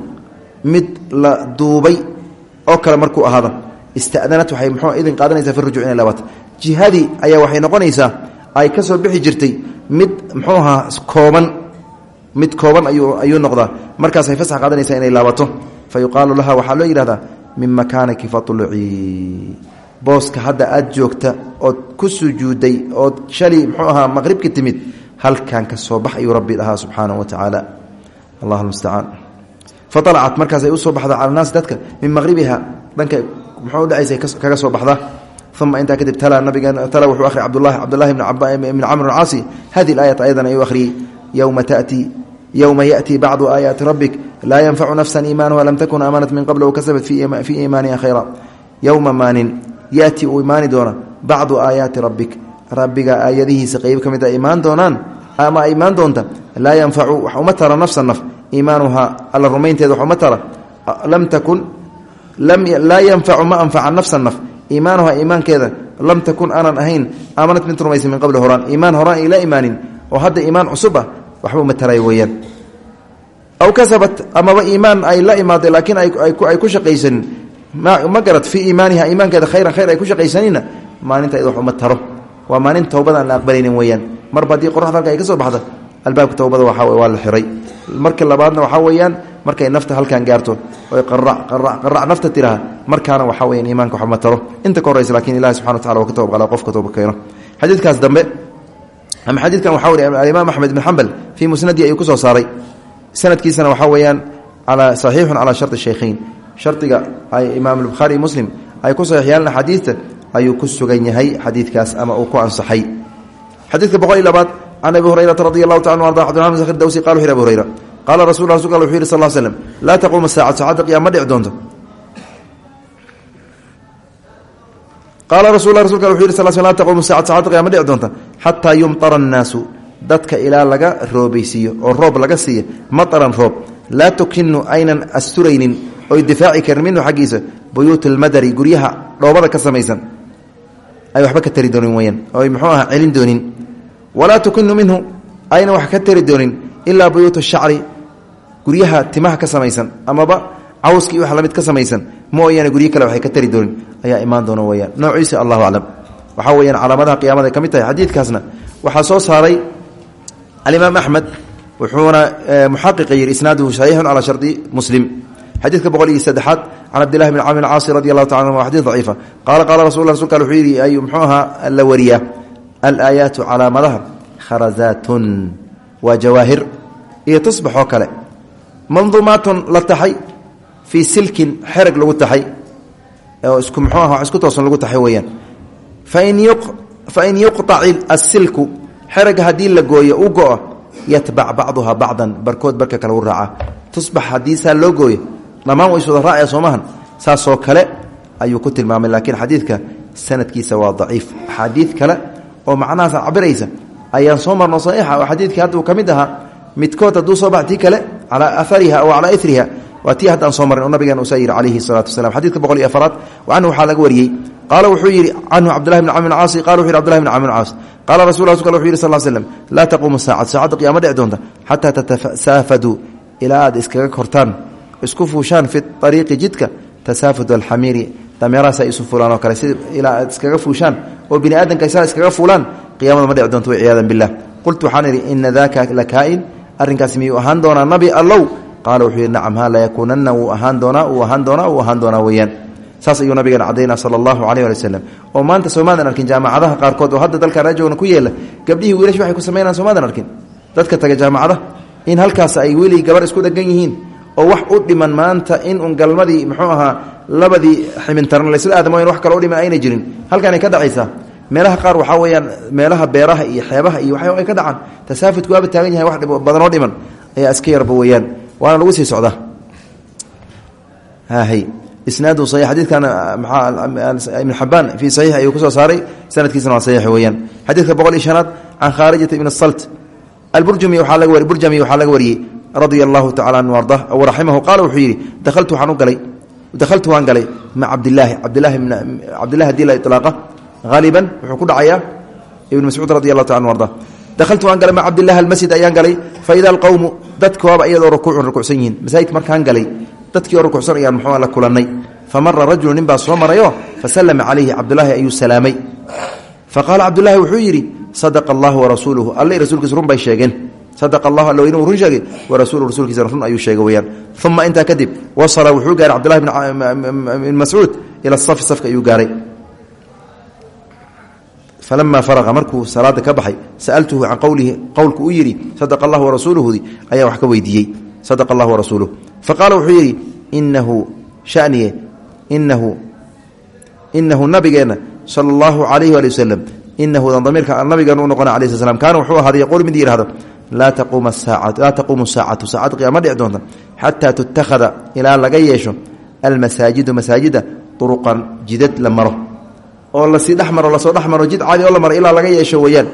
mid la duubay oo kale markuu ahaado istadanat laabato jihadii ayaa waxay noqonaysaa ay ka soo bixi jirtay mid muxuu ahaa kooban. Mid kooban ayuu ayuu noqdaa. Markaasay fasax qaadanaysaa inay laabato. Fa yuqaalu laha waxaa loo yidhahdaa min makaaniki fatlucii booska hadda aad joogta ood ku sujuuday ood shalay muxuu ahaa maqribka timid halkan ka soo bax ayuu rabbi dhahaa subxaanahu wa tacaala. Allah mustacaan faalacat markaasay u soo baxda cala naasi dadka min maqribiha dhanka muxuu udhexaysa kaga soo baxda uma intaa kadib tala nabigeen tala wuxuu ahriyay cabdulahi cabdullahi ibni camr caasi hadi aayat ayadan ayuu akhriyey yowma tatii yowma yaأtii bacdu aayaati rabbik laa yanfacu nafsa iimaanuha lam takun aamanat min qabl wakasabat fii iimaaniha khayra yowma maanin yaأti uu imaani doona bacdu aayaati rabbik rabbiga aayadihiisa qeyb ka mid a imaan doonaan ama ay imaan doonta laa yanfacu wax uma tara nafsa naf iimaanuhaa alla rumaynteeda wax uma tara lam takun laa yanfacu ma anfaca nafsa naf iimaanuhaa iimaankeeda lam takun aanan ahayn aamanat mid rumaysa min qabli horaan. Iimaan horaan ayla imaanin oo hadda iimaan cusub ah waxba uma taray weeyaan. Aw kasabat amaba iimaan ay la imaaday laakiin ay ku shaqaysanin. Ma garad fii iimaaniha iimaankeeda khayran khayr ay ku shaqaysanina maalinta id wax uma taro. Waa maalin towbada aan la aqbalaynin weeyaan. Marba haddii qoraxda halka ay ka soo baxda albaabka towbada waxaa la markay nafta halkan gaarto oy qarac nafta tiraha markaana waxaa weyan iimaanka wax ma taro. Inta ka horraysa laakiin ilahi subxana wa tacala waa ka tawab qalaa qofka tooba keeno. Xadiidkaas dambe ama xadiidkan waxaa wariy alimaam axmed bin xambal fii musnadi ayuu ku soo saaray. Sanadkiisana waxaa weeyaan saxiixun calaa sharti shaykhayn shardiga ay imaam albukhaari muslim ay ku saxiixyaalan axaadiista ayuu ku sugan yahay xadiidkaas ama uu ku ansaxay. Xadiidka boqol iyo labaad can abi hurayrata radi allahu taala arda cbdiraman sakhr dawsi qala hurayra qaala rasul rasulka al wuxu yihi sal slm laa taquuma saacad saacadda qiyama dhici doonto qaala rasul rasulka wuxu yhi sal sl la taquumu saacad saacadda qiyama dhici doonta xataa yumطara annaasu dadka ilaa laga roobaysiiyo oo roob laga siiya maطran roob. Laa tukinu aynan asturaynin oy difaaci karin minhu xaggiisa buyuut almadari guryaha dhoobada ka samaysan. Ay waxba ka tari doonin weyaan oy muxuu aha celin tukinu minhu ayna wax ka tari doonin ilaa buyuut shacri guryaha timaha ka samaysan amaba cawskii wax la mid ka samaysan mooyaane guryo kale waxay ka tari doonin ayaa imaan doona weyaan noociisa allahu aclam waxaa weyaan calaamadaha qiyamada ay ka tahay xadiidkaasna waxaa soo saaray alimaam axmed wuxuuna muxaqiqa yihi isnaaduhu saxiixun calaa shardi muslim. Xadiidka boqol iyo saddexaad can cabdillahi bn camr caasi radi allahu taala anhu wa xadis daciifa. Qaala qaala rasul rasulka al wuxuu yidhi ayuu muxuu ahaa la wariyaa alaayaatu calaamadaha kharazaatun waa jawaahir iyo tusbax oo kale manduumaatun la taxay fii silkin xereg lagu taxay oo isku muxuu aha isku toosan lagu taxay weeyaan. Fain yuqطac asilku xerega haddii la gooyo u go-o yatbac bacduha barkood barka kale u raaca. Tusbax haddii gooyo dhammaan way iswada raacaya soomahan. Saasoo kale ayuu ku tilmaamay laakiin xadiidka sanadkiisa waa daciif. Axaadiid kale oo macnahaasa cabiraysa ayaan soo marno saxiixa oo xadiidkii hadda mid ahaa midkood soo bax tii kale calaa aariha aw calaa iriha waa tii haddaan soo marin oo nabigan uusaa yidhi calayhi salaatu wasalaam. Xadidka boqol iyo afaraad canhu waxaa laga wariyey. Qaala wuxuu yidhi canhu cabdillahi bn camr caasi qala wuxu yhi abdillahi bn camr caas qaala rasul rasulka wuxu yidhi sal l slem laa taquumu saacad saacadda qiyaama dhici doonta xataa tatasaafaduu ilaa aad iskaga kortaan isku fuushaan fi ariiqi jidka tasaafud alxamiiri. Dameerahaas ay isu fulaan oo kale. Si ilaa aad iskaga fuushaan oo bini aadamka saa iskaga fuulaan qiyamada ma dhici doonto way ciyaadan billah. Qultu waxaan idhi ina daaka lakaa'in arrinkaas miyuu ahaan doonaa? Nabi allow qaala wuxuu yidhi nacam ha layakuunanna wuu ahaan doonaa wuu ahaan doonaa wuu ahaan doonaa weeyaan. Saas ayuu nabigeena cadaynaa sala allahu caleyh ali wasalam oo maanta soomaadan arkin jaamacadaha qaarkood oo hadda dalkaan rajoogna ku yeela gabdhihii wiilash waxay ku samaynaan soomaadan arkin. Dadka taga jaamacada in halkaas ay weli gabar isku dhegan yihiin oo wax u dhiman maanta in un galmadii muxuu ahaa labadii ximintaran laysla aadamooyan wax kale u dhiman ayna jirin. Halkaanay ka dhacaysaa meelaha qaar waxaa weeyaan meelaha beeraha iyo xeebaha iyo ay ka dhacaan tasaafudku waaba taagan yahay wax badanoo dhiman ayaa iska yarba weeyaan waana lagu sii socdaa. Isnaadu saxiix xadiidkan maxaa ibn xabaan fii saxiix ayuu ku soo saaray sanadkiisana waa saxiix weeyaan. Xadiidka boqol iyo shanaad can khaarijata ibn salt alburjumi waxaa laga wari burjami waxaa laga wariyey radia allahu tacala anhu arda waraximahu qaala wuxuu yidhi dahaltu waxaan u galay dahaltu waan galay maca cabdilaahi cabdilahi cabdillahi haddii la ilaaqa haaliban wuxuu ku dhacayaa ibn mascuud radi taala anu arda. Dahaltu waan galay maca cabdillahi almasjid ayaan galay fa ida alqowmu dadkooba iyadoo rukuucun rukucsan yihiin. Masaajidka markaan galay dadkii oo rukucsan ayaan muxuu la kulannay fa mara rajulu nin baa soo marayo fa sallama calayhi cabdulaahi ayuu salaamay. Fa qaala cabdulaahi wuxuu yidhi sadaqa allahu warasuuluhu alle rasuulkiisa run bay sheegeen. Sadaqa allahu alla weyne uu run sheegay? Warasuuluhu rasuulkiisana run ayuu sheegay weyaan uma intaa kadib wasala wuxuu gaaray cabdullahi bn mascuud ila safi safka ayuu gaaray falama faraqa markuu salaada ka baxay sa'altuhu can qowlihi qowlku u yidhi sadaqa allahu warasuuluhudi ayaa wax ka weydiiyey sadaqa allahu warasuuluhu faqaala wuxuu yidhi inahu shaniye inahu inahu nabigeenna sala allahu calayhi waali wasalam inahu damiirka nabigeena u noqona alai sl slam kaana wuxuu ahaada yaquul mid yihahdo laa taquuma saacatu saacad qiyaama dhici doonta xataa tutakhada ilaa laga yeesho almasaajidu masaajida uruqan jidad la maro oo la sii dhex maro la soo dhex maro jid caadi oo la maro ilaa laga yeesho weeyaan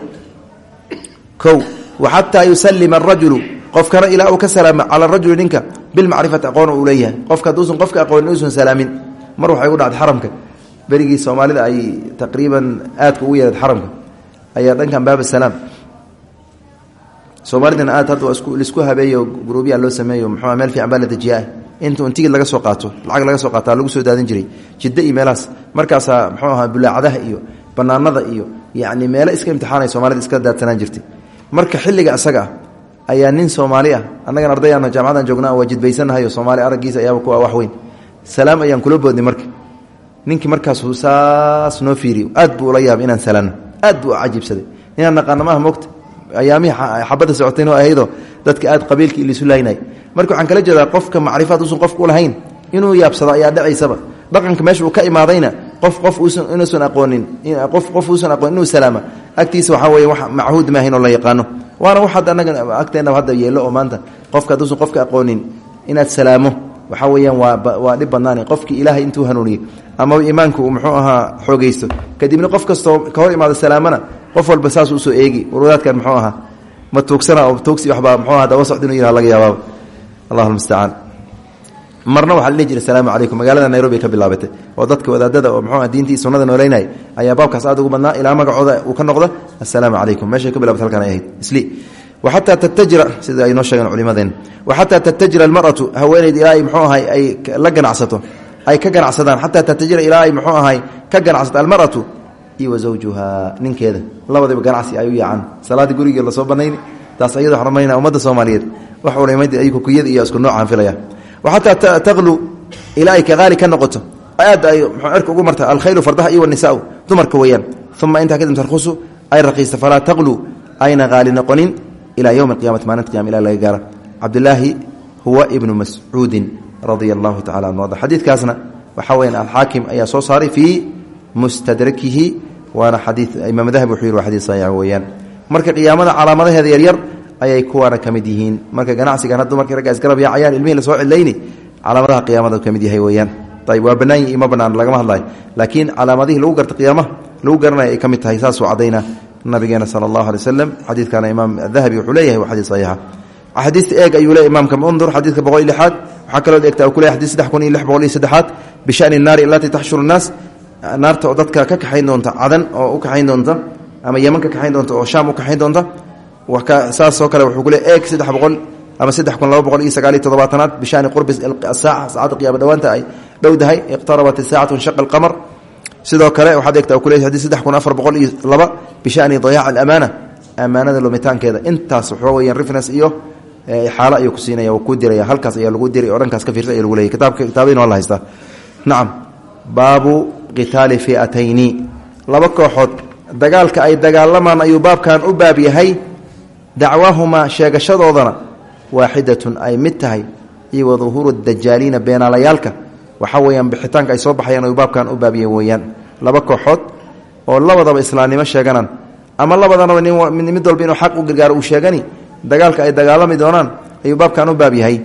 kow wa xataa yusalima arajulu qofkana ilaa uu ka salaamo cala rajuli ninka bilmacrifati aqoon uu leeyahay. Qofka haduusan qofka aqoonin uusan salaamin. Mar waxay u dhacday xaramka. Berigii soomaalida ay taqriiban aadka ugu yeereed xaramka. Ayaa dhankan baab salaam. Soomaalidana aad hadda lisku habeeyo gruubyaa loo sameeyo muxua meel fiican baa intuu in tigid laga soo qaato lacag laga soo qaataa lagu soo daadin jiray jidda iyo meelahaas. Markaasaa ahaa bulaacadaha iyo banaanada iyo yacni meelo iska imtixaanay soomaalida iska daadsanaan jirtay. Marka xilliga isaga ah ayaa nin soomaali ah annagan ardayaan jaamacadan joognaa waa jidbaysanahayo soomaali araggiisa ayaaba kuwa wax weyn. Salaam ayaan kula boodnay marka. Ninkii markaasuu saas noo fiiriyo aad buu ula yaabay inaan salaano. Aad buu cajiibsaday. Inaan naqaano maaha mogta ayaamihii xabadda socotay noo ahaydoo dadka aad qabiilka ilisu laynay marka waxaan kala jeedaa qofka macrifaad uusan qofka ulahayn inuu yaabsado ayaa dhacaysaba. Dhaqanka meesha uu ka imaadayna qof qof inuusan aqoonin qof qof uusan aqoonin inuu salaama. Agtiisa waxaa weeye wax machuud maahayn oo la yaqaano. Waana wax hadda annaga agteennaba hadda yeello oo maanta. Qofka hadduusan qofka aqoonin inaad salaamo waxaa weeyaan waa waa dhib badnaani qofkii ilaahay intuu hanuuniyey amaba iimaanku uu muxuu ahaa xoogaysto. Kadibna qof kastoo ka hor imaado salaamana qof walba saas u soo eegi. Warwadaadkan muxuu ahaa ma tuugsana oo tuugsi waxbaa muxuu aha daba socd inuu yihah laga yaabaaba allahu almustacaan marna waxaa la dhihi jiray asalaamu magaalada nairobi ka bilaabatay. Oo dadka wadaadada oo muxuu diintii sunnada nooleynaya ayaa baabkaas aad ugu badnaa ilaa magacooda uu ka noqda assalaamu calaykum. Meeshay ka bilabatay halkan ay ahayd. Isli. Waxataa tatajira sida ay noo sheegeen culimadeen. Waxataa tatajira almar'atu haweenayd ilaa ay ahay ay la ganacsato. Ay ka ganacsadaan. Xataa tatajira ilaa ay ahay ka ganacsato almar'atu iyo wa zawjuha ninkeeda. Labadiba ganacsi ay u yaacaan salaaddii gurigii la soo banayni taas ayada waxaan rumaynaa ummadda soomaaliyeed. Kukuyada iyo isku noocaan filaya waxataa taqlu ilaa ay ka qaali ka noqoto. Aad ay cirka ugu marta alkhaylu fardaha iyo wanisaau dumarka weeyaan. Uma intaa kadib tarkhusu ay raqiista falaa taqlu. Ayna qaali noqonin ilaa yowmi alqiyamati maalinta qiyama ila laga gaara. Cabdulaahi huwa ibnu mascuudin radia allahu tacala anhu. Arda xadiidkaasna waxaa weyaan alxaakim ayaa soo waana xadii imaam dahabi wuxuu yiri waa xadiis saxiix weeyaan. Marka qiyaamada calaamadaheeda yaryar ayay kuwaana ka mid yihiin. Marka ganacsigan haddu markii ragga isgarab yaacayaan ilmihii la soo cidlayni calaamadaha qiyaamada ka mid yahay weeyaan. Ayb waa bannaan yihi ima bannaan lagama hadlayo. Laakiin calaamadihii lagu garta qiyaamaha lagu garanaya ay ka mid tahay saasuu caddayna nabigeena sala allahu alay waslem xadiidkana imaam dahabi wuxuu leeyahay waa xadiis saxiixa. Xadiista eeg ayuu leeyahy imaamka mundur xadiidka boqol iyo lixaad. Waxaa kaloo eegta ku leeyahy xadis saddex kun iyo lix boqol iyo saddexaad. Bishani naari allatii taxshuru nnaas naarta oo dadka ka kaxayn doonta cadan oo u kaxayn doonta ama yeman ka kaxayn doonta oo shaam u kaxayn doonta saasoo kale wuxuu kule eeg saddex boqol ama saddex kun laba boqol iyo sagaal iyo toddobaatanaad bishaani qurbi asaaca saacadda qiyaama dhawaanta ay dhowdahay iqtarabat isaacatu inshaqa alqamar. Sidoo kale waxaad eegtaa ku leeyahy xadii saddex kun afar boqol iyo laba bishani dayaac alamaana amaanada lumitaankeeda. Intaas waxaa weeyaan reference iyo xaalo ayuu ku siinaya ku diraya halkaas ayaa lagu diray oo dhankaas ka fiirsa aya lagu leeyay kitaabka kitaabadiina waa la haystaa. Nacam baabu qitaali fiatayni. Laba kooxood dagaalka ay dagaalamaan ayuu baabkan u baab yahay. Dacwaahumaa sheegashadoodana waaxidatun ay mid tahay iyo waduhuuru dajaaliina beenaalayaalka waxaa weeyaan bixitaanka ay soo baxayaan ayuu baabkan u baabyahay weeyaan. Laba kooxood oo labadaba islaamnimo sheeganaan ama labadanaba mid walba inuu xaq u gargaaro uu sheegani dagaalka ay dagaalami doonaan ayuu baabkan u baab yahay.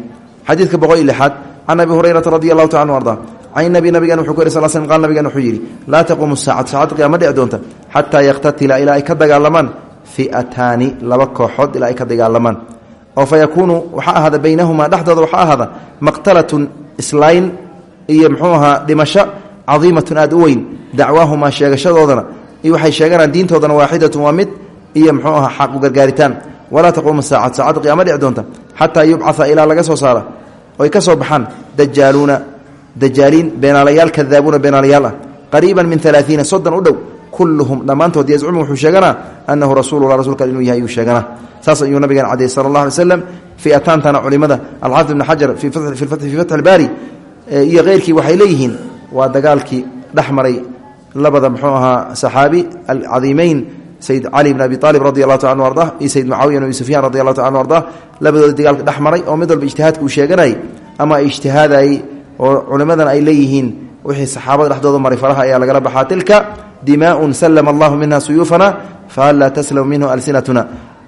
Xadiidka boqol iyo lixaad can abi hurayrata radi allahu taala anu can nabi nabigan wuxuu ku yiri sal slm qaal nabigan wuxuu yidhi laa taquumu saacatu saacadda qiyaama dhici doonta xataa yaktatila ilaa ay ka dagaalamaan fi'ataani laba kooxood ilaa ay ka dagaalamaan. Oo fa yakuunu waxaa ahaada baynahumaa dhexdooda waxaa ahaada maqtalatun islayn iyo muxuu ahaa dhimasho cadiimatun aad u weyn dacwaahumaa sheegashadoodana iyo waxay sheeganaan diintoodana waaxidatun waa mid iyo muxuu ahaa xaqu gargaaritaan. Walaa taquumu saacatu saacadda qiyaama dhici doonta xataa yubcaa ilaa laga soo saara oy ka soo baxaan dajaaluuna dajaaliin beenaalayaal kadaabuuna beenaalayaal ah qariiban min alaaiina soddon u dhow kulluhum dhammaantood yazcumu wuxuu sheeganaa annahu rasuulula rasuulka inuu yahay ayuu sheeganaa saas ayuu nabigan cadeyey sala allah alay slam fii ataantana culimada alxaafid ibni xajar fii fatxi albaari iyo keyrkii waxay leeyihiin waa dagaalkii dhex maray labada muxuu ahaa saxaabi alcadiimeyn sayid cali bn abi aalib radi allahu ta anu arda iyo sayid mucaawiya abi sufyaan radi allahu ta anu arda labadooda dagaalka dhex maray oo mid walba ijtihaadka uu sheeganayay ama ay ijtihaadayey oo culimadan ay leeyihiin wixii saxaabada dhexdooda maray faraha ayaa lagala baxaa. Tilka dimaaun salama allahu minha suyuufana fahal laa taslamu minhu alsinatuna.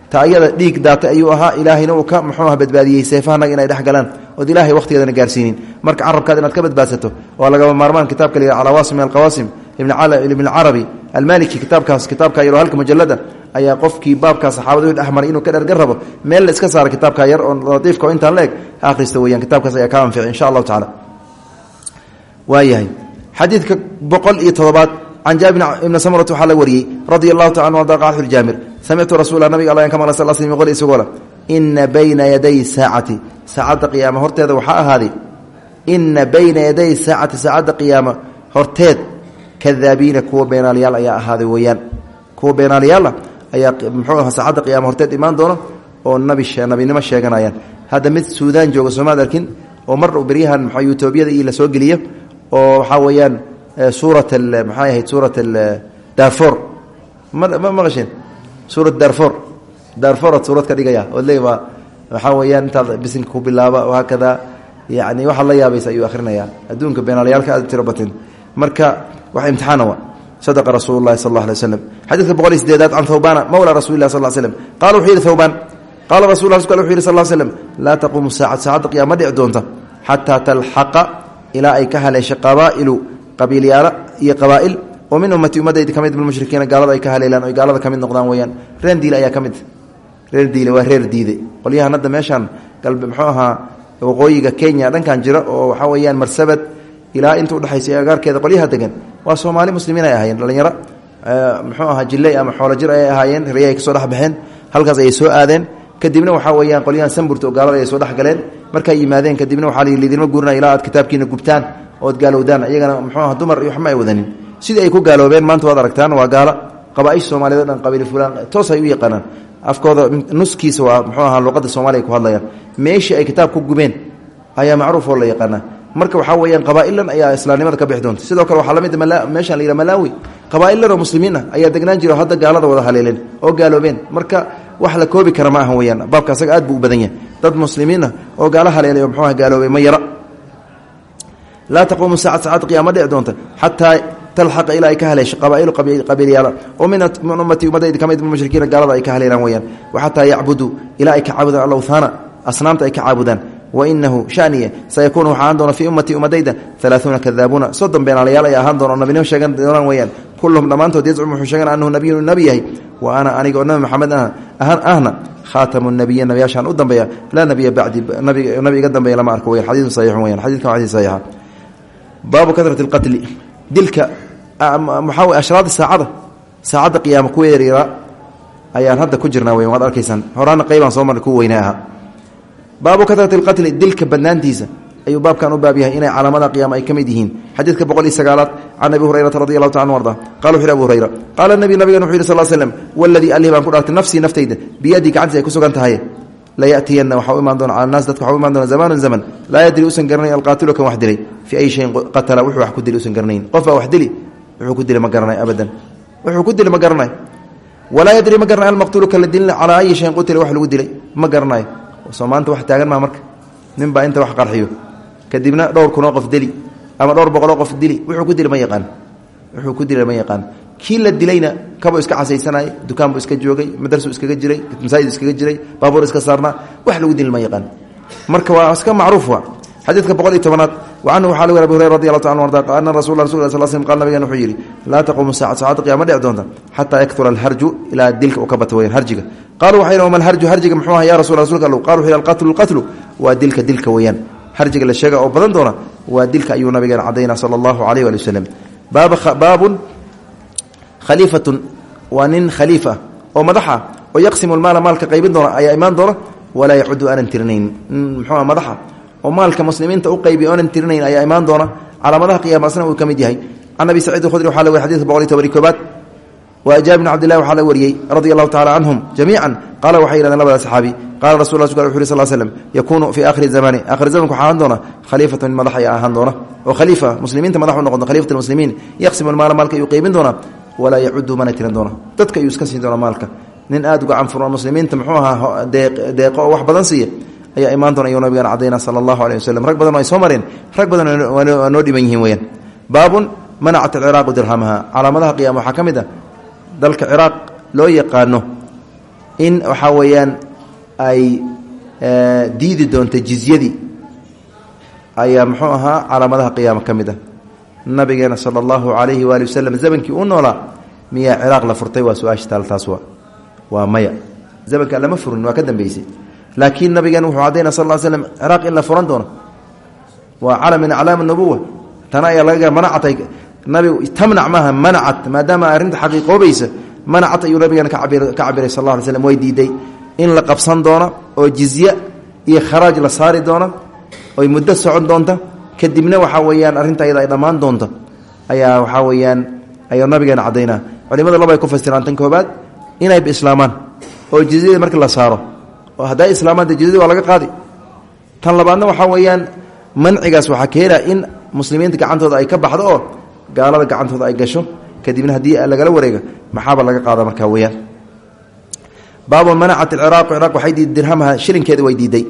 Ta ayada dhiig daatay ayuu ahaa uu ka muxuuha badbaadiyey seefahanaga inay dhex galaan ood ilaahay gaarsiinin. Marka carabkaad inaad ka badbaadsato waa lagaba maarmaan kitabka la calawaasim min alqawaasim ibn carabi almaliki kitaabkaas kitaabka yaro halka mujalada ayaa qofkii baabkaa saxaabada wii dhexmaray inuu ka dhergar meel iska saara kitaabka yar oo latiifka intaan la eg akhrista weyaan ayaa ka anfici insha allahu tacala waayahay. Xadiidka boqol iyo todobaad can jaabir ibni samrat waxaa la wariyey radia allahu taala anu arda qaxu ljaamir samictu rasuula nabiga alla ka maqlay sal sl qol isagoo le ina bayna yaday saacati. Saacadda qiyaama horteeda waxaa ahaaday ina bayna yaday saacati saacadda qiyaama horteed kadaabiina kuwa beenaalayaal ayaa ahaaday weeyaan. Kuwa beenaalayaala ayaa muxuu aha saacadda qiyaama horteed imaan doona oo nabi nabinimo sheeganayaan. Hadda mid suudaan jooga soomaad arkin? Oo mar beryahan mxua yutoobiyada ii la soo oo waxaa weeyaan suurat maxay ahayd suurat darfor ma ma maqasheen suurat darfor darforaad suurad ka dhigaya ood leey waa waxaa weeyaan intaad bisinka ku bilaaba haakada yani waxaad la yaabaysa ayuu akhrinaya. Adduunka beenaalayaalka aad tiro bateen marka wax imtixaana wa sadaqa rasuulu llahi sal alla alay waslam xadiidka boqol iyo sideedaad can thawbana mawla rasuli lah sal slm qala wuxuu yihi thawban qaala rasul wuxu yidhi sal l slm laa taquumu saacad saacadda qiyaama dhici doonta xataa talxaqa ilaa ay ka haleesha qabaa'ilu qabiilyaala iyo qabaa'il oo min ummati ummadayda ka mid bilmushrikiina gaalada ay ka haleelaan oy gaalada ka mid noqdaan weeyaan. Reer diile ayaa ka mid. Reer diile waa reer diide. Qolyahan hadda meeshaan galbe muxuu ahaa waqooyiga kenya dhankan jira oo waxaa weeyaan marsabad ilaa inta udhexaysa agaarkeeda qolyaha degan waa soomaali muslimiin ay ahaayeen dhalinyaro muxuu ahaa jiley ama xoolo jir ayay ahaayeen rey ay ka soo dhexbaxeen halkaas ayay soo aadeen. Kadibna waxaa weyaan qolyahan ay soo dhex markay yimaadeen kadibna la lidinma guurina ilaa aad kitaabkiina gubtaan ood gaalowdaan iyagana muxuu aha dumar iyo waxma wadanin. Sidii ay ku gaaloobeen maanta waad aragtaan waa gaalo. Qabaaisha soomaaliyed dhan qabiil fulaan toos ay u yaqaanaan. Afkooda nuskiisa waa muxuu ahaa luqadda soomaliya ku hadlayaan. Meeshii ay kitaab ku gubeen ayaa macruuf oo la yaqaanaa. Marka waxaa weyaan qabaa'ilan ayaa islaamnimada ka bixi sidoo kale waxaa la mid meeshaan la yidhaha malaawi. Qabaa'ilan oo muslimiin ayaa degnaan jiro hadda gaalada wada haleeleen oo gaaloobeen. Marka wax la koobi kara ma aha weyaan baabka aad buu badan yahay dad muslimiin ah oo gaalo haleelay oo muxuuha gaaloobay ma yara. Laa taquumu saacad saacad qiyaama dhici doonta xataa talxaqa ay ka haleesho qabaa'ilu qabiilyaala oo min ummati ummadayda ka mid mushrikiina gaalada ay ka haleelaan weyaan waxataa yacbuduu ilaa ay ka caabudaan alawhaana asnaamta ay ka caabudaan. Wainahu shaniye sayakuunu waxaa ahaan doona fii ummatii ummadayda alaaثuuna kadaabuuna. Soddon beenaalayaal ay ahaan doona sheegan doonaan weyaan kulluhum dhammaantood yazcumu wuxuu sheegana anahu nabiyun nabi wa ana aniga oo nabi maxamed ahna khaatamu nabiyin nabiyaashaan u dambeeya laa nabiya bacdi nabi iga dambeeya lama arko weyan xadiidu saxiixun weyan xadidkan waa xadis saxiixa. Baabu kasrati اlqatli dilka maxaa wey ashraada saacada saacadda qiyaama ku yeeriraa ayaan hadda ku jirnaa weyan waad arkaysaan. Horaana qaybaan soo marnay ku weynaa ahaa baabu kasrati اlqatli dilka badnaantiisa ayuu baabkan u baab inay calaamada qiyaama ay ka yihiin. Xadiidka boqol iyo sagaalaad can abi hurayrata taala anu arda qala hurayra qaala nabi nabigan wuxu yhi sal slm waladii alih baan ku naftayda biyadii gacantiis ay ku sugan tahay layatiyana waxaa u imaan doona cala naas dadka waxa zaman laa yadri usan garanayn alqaatilu kan wax dilay ay shayin qatala wuxuu wax ku dili usan garanayn qofbaa wax dili wuxuu ku dili ma garanay abadan wuxuu ku dili ma garanay walaa yadri ma garanay almaqtuulu kala dilina calaa ayi shayin wax lagu dilay ma garanayo soo wax taagan maa marka nin baa inta wax qarxiyo kadibna dhowr kunoo qof dili ama dhowr boqoloo qof dili. Wuxuu ku dili ma yaqaan. Wuxuu ku dili ma yaqaan. Kii la dilayna kabuu iska casaysanayay dukaan buu iska joogay madrasuu iskaga jiray masaajid iskaga jiray baabuur iska saarnaa. Wax lagu dili ma yaqaan. Marka waa iska macruuf wa xadiidka boqol iyo tobanaad wacanhu waxaa lagu abi hurayra radi allahu ta anu arda ana rasul rasul sal slm qal nabigan wuxuu yidhi laa taquumu saacad saacadda qiyama dhici doonta xataa yaktura alharju ilaa dilka uu ka bata weyaan harjiga. Qaaluu waxay wama alharju harjiga muxuu aha ya rasul rasulka allow qal wuxu yhi alqatlu. Lqatlu waa dilka dilka weeyaan harjiga la sheega oo badan doona waa dilka ayuu nabigeena cadayna sala allahu alayh wali waslem baabun khaliifatun waa nin khaliif ah oo madaxa oo yaqsimu lmaala maalka qaybin doona ayaa imaan doona walaa yacudu aanan tirinayn muxuua madaxa oo maalka muslimiinta u qaybiy oonan tirinayn ayaa imaan doona. Calaamadaha qiyama asna uu ka yahay. Can abi khudri waxaa la xadidka boqol iyo toban wa jaabir bn cabdillahi waxaa la wariyey radia allahu tacala canhum jamiican. Qaala waxay yihahdeen qala rasul uri sal slm yakuunu fii akhiri zamani akhir zamanku waxaa ahaan doona khaliifatu min madax ayaa ahaan doona oo khaliifa muslimiinta madax u noqon khalifat muslimiin yaqsimu lmaala maalka ayuu qaybin doonaa walaa yacudu mana tiran doona dadka ayuu iska siin doona maalka nin aad uga canfuro muslimiinta muxuu ahaa deeqo oo wax badan siiya ayaa imaan doona ayuu nabigan cadayna sala allahu aleh waslem rag badan ay soo mareen rag badan waa noo dhiban yihiin weyaan baabun manacat alciraaqu dirhamaha calaamadaha qiyama waxaa ka mid ah dalka ciraaq loo yaqaano in waxaa weeyaan ay diidi doonta jizyadii ayaa muxuu ahaa calaamadaha qiyaama ka ah. Nabigeena sala allahu calayhi waali zamankii u noolaa miyaa ciraaq la furtay waa su'aasha taaltaas wa waa maya. Zamanka lama furin waa ka laakiin nabigeena wuxuu cadayna sal l slm ciraaq in la furan doono waa calam min aclaam nubuwa tana ayaa laga manacatay nabigu tamnac maaha manacat maadaama arrinta xaqiiqoobaysa manacat ayuu nabigeena ka cabiray sal la alay slm way diiday in la qabsan doona oo jizye iyo kharaaj la saari doona oy muddo socon doonta kadibna waxaa weyaan arrinta ay dhammaan doonto. Ayaa waxaa weyaan ayuu nabigeena cadaynaa culimada laba ay ku fasiraan tan koobaad inayba islaamaan oo jizyadii marka la saaro oo hadday islaamaan de waa laga qaadi. Tan labaadna waxaa weeyaan mancigaas waxaa keena in muslimiinta gacantooda ay ka baxdo oo gaalada gacantooda ay gasho kadibna haddii lagala wareega maxaaba laga qaada markaa weyaan baabu manacat iciraaqu ciraaq waxay diiday dirhamaha shilinkeeda way diiday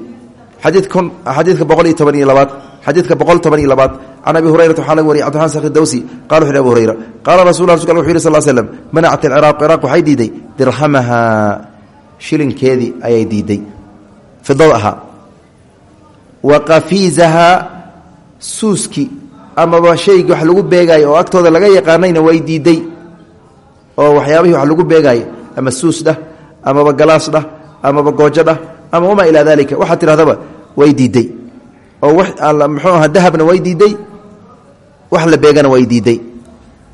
xadiidka boqol iyo toban iyo labaad xadiidka boqol toban iyo labaad. Can abi hurayrata waxaa laga wariyay cbdiraxman sakhi dawsi qala wuxu yhi abu hurayra qaala rasul rasulka wuxu yhi sal slm manacat alciraaq ciraaq waxay diiday dirhamaha shilinkeedii ayay diiday fidada ahaa wa qafiizahaa suuski amaba shaygii wax lagu amaba galaas dhah amaba goojo dhah ama wamaa ilaa dalika waxaad tidhahdaba way diiday oo muxuu aha dahabna way diiday wax la beegana way diiday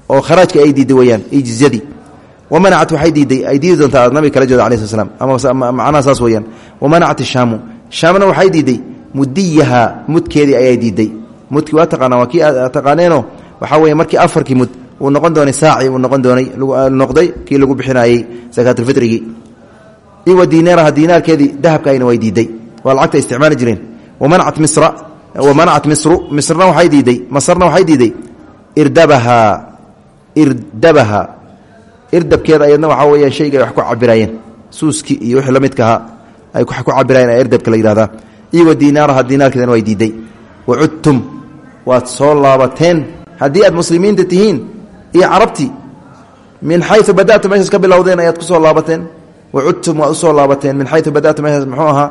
oo kharaajka ay diiday weyaan jizyadii wamanacat waxay diiday ay diidi doontaa nabiga kala jooda alai sl ama macnaha saas weyaan wamanacat ishaamu shaamna waxay diiday mudiyaha mudkeedii ayay diiday mudkii waa taqaana waa kii taqaaneenoo waxaa weeye markii afarkii mud uu noqon doonay saaci uu noqon lagu bixinayey sakaatulfitrigii iwa diinaaraha diinaarkeedii dahabkaayna way diiday waa lacagta isticmaali jireen. Wamanacat misra wamanacat misru misrna waxay diiday masrna waxay diiday. Irdabaha irdabaha. Irdabkeeda ayadna waxaa weeyaan shayga ay wax ku cabiraayeen suuskii iyo wixii la midkahaa ay wax ku cabiraayeen ee irdabka la yidhahdaa iwa diinaaraha diinaarkeedana way diiday. Wacudtum waad soo laabateen. Haddii aad muslimiinta tihiin iyo carabtii min xayu badatu meeshaas ka bilowdeen ayaad ku soo laabateen wacudtum waad u soo laabateen min xayu badatu meeshaas muxuu ahaa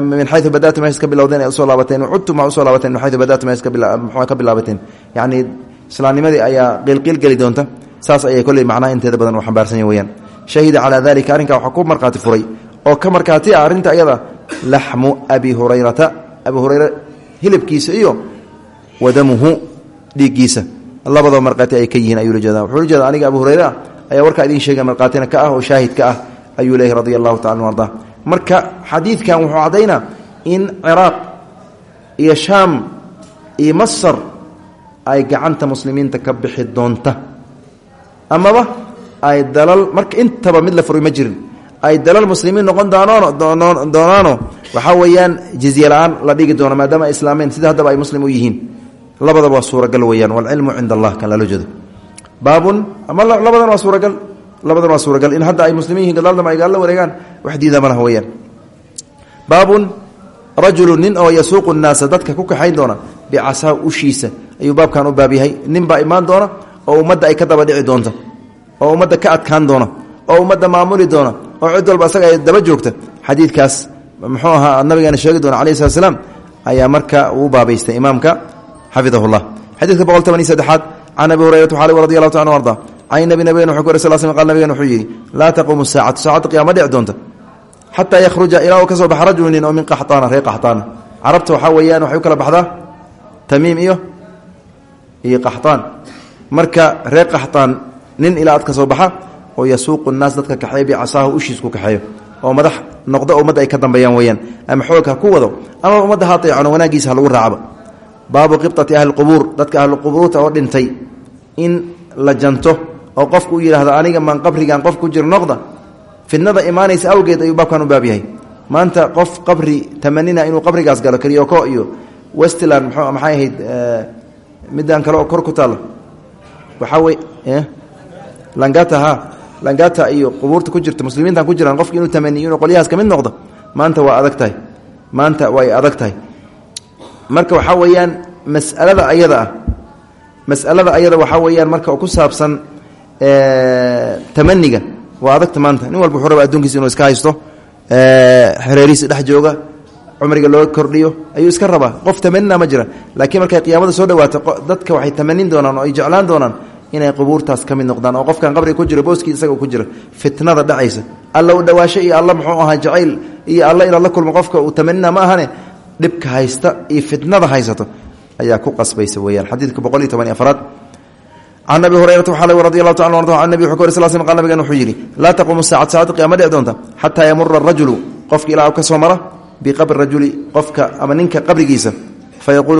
min xayu badatu meeshaas ka bilowdeen ayaad u soo laabateen wacudtum waad u soo laabateen min xayu badatu meeshaas kamuxua ka bilaabateen yacni islaamnimadii ayaa qiilqiil geli doonta saas ayay kolley macnaha inteeda badan u xambaarsanya weyaan shahida calaa dalika arrinkaa waxaa ku markhaati furay oo ka markhaati ah arrinta ayada laxmu abi hurayrata abi hurayra hilibkiisa iyo wadamuhu dhiiggiisa labadoo markhaati ay ka yihiin ayuu la jeeda wuxuu la jeeda aniga abu hurayre ayuu leeyahy radia allahu tacala marka xadiidkan wuxuu caddaynaa in ciraaq iyo shaam iyo masar ay gacanta muslimiinta ka bixi doonta. Amaba ay dalal marka intaba mid la furay ma jirin. Ay dalal muslimiin noqon doonaan doonaano. Waxaa weeyaan jizye la'aan la dhigi doono maadaama ay islaameen sida haddaba ay muslim yihiin. Labadaba waa suuragal weyaan walcilmu cinda allah kan lala jeedo. Ama labadan suuragal labadan waa suuragal in hadda ay muslimiin yihiin gadaaldama ay gaalla wareegaan wax diida ma laha weyaan baabun rajulu nin oo yasuuqu naasa dadka ku kaxayn doona bicasaa ushiisa ayuu baabkan u baab yahay. Nin baa doona oo ummadda ay ka daba dhici doonta oo ummadda ka adkaan doona oo ummadda maamuli doona oo cid walba ay daba joogta. Xadiidkaas muxuu ahaa nabigeena sheegi doona alayh slat ayaa marka uu baabaystay imaamka xafidahu llah xadiidka boqol toban iyo saddexaad can abi hurayrata radi allahu can nabi nabigen wuxuu ku sal sl qal wuxuu yidhi laa taquumu saacatu saacadda qiyama dhici doonta. Xataa yakhruja ilaa uu ka soo baxa rajulu min qaxtaana reer qaxtaana carabta waxaa weeyaan kala baxdaa tamiim iyo iyo qaxtaan marka reer qaxtaan nin ilaa ad ka baxa oo yasuuqu naas dadka kaxeeya bicasaahu ushiis ku kaxeeyo. Oo madax noqdo ummadda ay ka dambeeyaan weyaan ama xoog ku wado ama ummadda ha aeecano wanaagiisa ha lagu baabu qibطati ahli qubuur dadka ahluqubuurta oo dhintay in la janto oo qofku u yidhaahdo aniga maan qabrigan qof ku jiro noqda? Fidnada imaanaysa awgeed ayuu baabkan u baab maanta qof qabri tamanina inuu qabrigaas galo karyoko iyo westland m maxay ahayd midaan kale oo kor ku taalla waxaa wey langata ha langata iyo qubuurta ku jirta muslimiintan ku jiraan qofki inuu tamaniyo inuu qolyahaas ka noqdo maanta waa adag tahay. Maanta way adag tahay. Marka waxaa weeyaan masalada ayada ah masalada ayada waxaa weeyaan marka ku saabsan tamaniga. Waa adagta maanta. Nin walba wuxuu raba adduunkiisa inuu iska haysto. Xereerihiisa dhex jooga. Cumriga loo kordhiyo. Ayuu iska rabaa. Qof tamanina ma jira. Laakiin markay qiyaamada soo dhawaato dadka waxay tamanin doonaan oo ay jeclaan doonaan inay qubuurtaas ka mid noqdaan. Oo qofkan qabriga ku jira booskii isaga ku jira fitnada dhacaysa. Alla u dhawaasho iyo alla muxuu ahaa jacayl iyo alla inaad la kulmo qofka uu tamanina ma ahane dhibka haysta iyo fitnada haysato ayaa ku qasbaysa weyaan xadiidka boqol iyo toban iyo afraad can abi hurayrata waxaa allahu taala arda an nabi wuxuu ka wari sal sl qal nabigan wuxuu yidhi laa taquumu saacad saacadda qiyama dhici doonta xataa yamura arajulu qofka ilaa u ka soo mara biqabri rajuli qofka ama ninka qabrigiisa.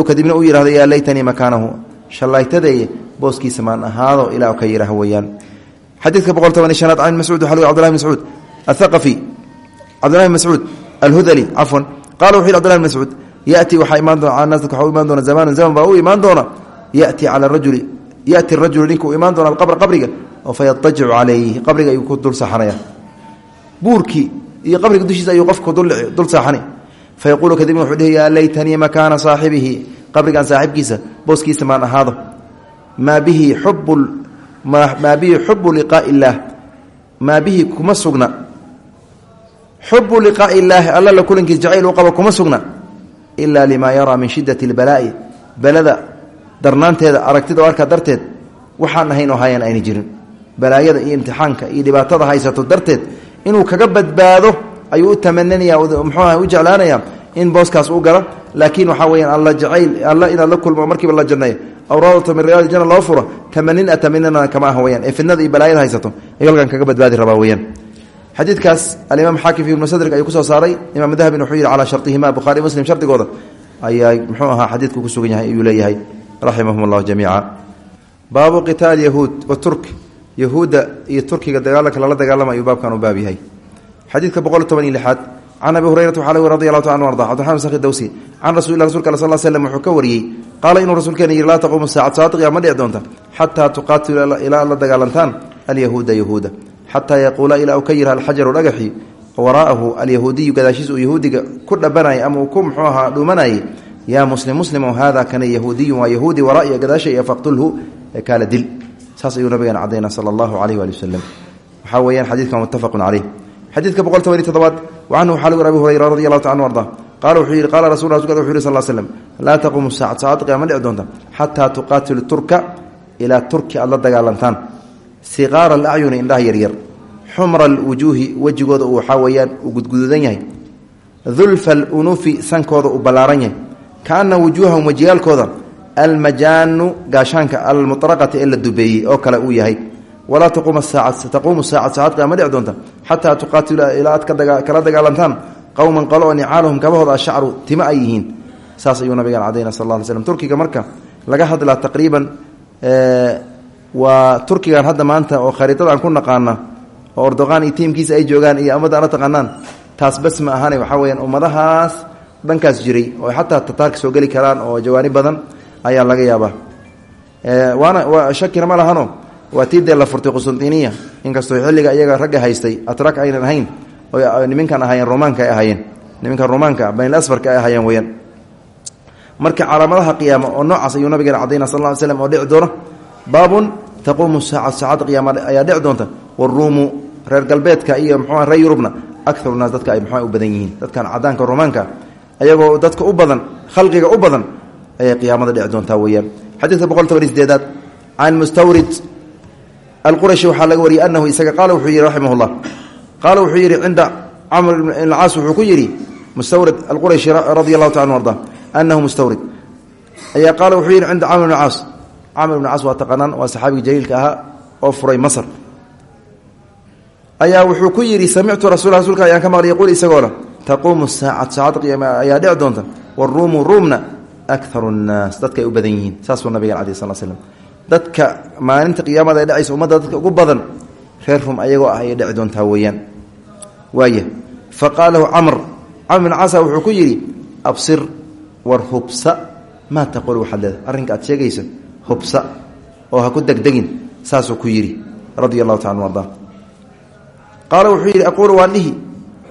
Kadibna uu yidhahdo yaa laytanii makaanahu shallaytadeeye booskiisa maan ahaado ilaa ka yidhaah weyaan xadiidka boqol toban iyo shanaad can mascuud waxa lg cbdullahi mascuud athaqafi cabdullahi bn qala wuxu yhi cbdullahi bn mascuud yati waxaa imaan doona nas dadka waxaa u imaan doona zamaanu zaman baa u cala yati rajulu ninka uu imaan doona alqabra qabriga oo fa yatajicu calayhi qabriga ayuu ku dul saaxanaya buurkii iyo qabriga dushiisa ayuu qofku dul saaxani. Fa yaquulu kadibna wuxuu dhihi yaa laytanii makaana saaxibihi. Qabrigan saaxibkiisa booskiisa maan ahaado. Maa bihi xubu maa bihi xubu liqaai illaah maa bihi kuma sugna. Xubu liqaai illaahi alla la kulankiis jacayl u qabo kuma sugna. Ila limaa yaraa min shidati اlbalaa'i darnaanteeda aragtida arkaa darteed waxaan ahayn oo hayan ayna jirin. Balaayada iyo imtixaanka iyo dhibaatada haysato darteed inuu kaga badbaado ayuu u tamananaya muxuuaha u jeclaanaya in booskaas u gala laakiin waxaa weyaan alla jacayl alla inaad la kulmo markiiba la janneeyo awraadata min riyaadi jana loo furo. Tamanin a tamanina kama ah weyaan balaayada haysato ayuu kaga badbaadi rabaa weyaan xadiidkaas alimaam xaakim fi mustadrik ayuu ku soo saaray. Imaam dahabin wuxuu yidhi calaa sharطihima bukhari muslim shardigooda. Ayaa muxuu ahaa xadiidku ku sugan yahay ayuu leeyahay raximahum اllahu jamiica. Baabu qitaal yahuud waturk yahuudda iyo turkiga dagaalanka lala dagaalama ayuu baabkan u baab yahay. Xadiidka boqol toban iyo lixaad can abi hurayrata waxa lg radi allahu ta anu arda cbdiraxman sakhi dawsi can rasul lah rasulka al sal slm wuxuu ka wariyey qaala inuu rasuulkeena yidhi laa taquumu saacad saacad qiyaama dhici doonta? Xataa tuqaatilu ilaa la dagaalantaan alyahuuda yahuuda xataa yaquula ilaa uu ka yidha alxajaru dhagaxi waraa'ahu alyahuudiyu gadaashiis uu yahuudiga ku dhabanayay ama uu ku muxuu ahaa dhuumanayay yaa muslim muslim hada kana yahuudiyun waa yahuudi waraiya gadaashaya faqtulhu kaala dil. Saas ayuu nabigeena cadayna sala allahu caleyh waali wasalam waxaa weeyaan xadiidkan muttafaqun caleyh xadiidka boqol toban iyo toddobaad wacanhu waxaa lagu abi hurayra radi allahu ta anu arda. Qaala wuxuu yidhi qaala rasul wuxu yhi sal slm laa taquumu saacad saacad qiyaama dhici doonta. Xataa tuqaatilu turka ilaa turki aad la dagaalantaan. Siqaara alacyuni indhaha yaryar xumra alwujuuhi wejigooda waxaa weeyaan uu kaana wujuuhahum wejiyaalkooda almajaanu gaashaanka almuطraqati ee la dubeeyey oo kale uu yahay. Walaa taquumu saacad saacad qiyaama dhici doonta xataa tuqaatilu ilaa aad kala dagaalantaan qowman qolo oo nicaaluhum kabahooda ashacru tima ay yihiin. Saas ayuu nabigaan cadayna sal lla slm turkiga marka laga hadlaa taqriiban waa turkigan hadda maanta oo khariidada aan ku naqaana oo ordoqan iyo tiimkiisa ay joogaan iyo amadda ana taqaanaan taas bas ma ahane waxaa weyaan ummadahaas dhankaas jiray oo xataa tataarka soo geli karaan oo jawaani badan ayaa laga yaabaa. Waana waa shakina ma lahano waa la furtay qustantiniya inkastoo xilliga iyaga ragga haystay atrak aynan ahayn oo niminkan ahaayeen romaanka ay ahaayeen niminkan romaanka banil asfarka ay ahaayeen weyaan marka calaamadaha qiyaama oo noocaas ayuu nabigeena cadayna sal ly slm oo dhici doona baabun taquumu saacad saacadda qiyaama ayaa dhici doonta waruumu reer galbeedka iyo mxua reer yurubna akaru dadka ay mxua u badan yihiin dadkan cadaanka romaanka ayagoo dadka u badan khalqiga u badan ayay qiyaamada dhici doontaa weyaan xadiidka boqol toban sideedaad can mustawrid alqurashi waxaa laga wariyey anahu isaga qaala wuxuu yihi raximah qaala wuxuu yidhi cinda camr ibn caas wuxuu ku yidhi mustawrid alqurashi radi taala arda anahu mustawrid. Ayaa qaala wuxuu yidhi cinda camr ibn caas camr ibn caas waa taqaanaan waa saxaabiga jaliilka ahaa oo furay masr ayaa wuxuu ku yidhi samictu rasul rasulka ayaan ka maqlay yaquul isagoona taquumu saacad saacad qiyaama ayaa dhici doonta waruumu ruumna akaru nnaas dadka ay u badan yihiin saasuu nabigan alai sal slm dadka maalinta qiyaamada ay dhacaysa ummadda dadka ugu badan reer rum ayagoo ah ayay dhici doontaa weeyaan. Waaya fa qaala lahu camr camr bin casa wuxuu ku yidhi absir war hubsa maa taquul waxaad leedahay. Arrinka aad sheegayso hubsa oo ha ku degdegin saasuu ku yidhi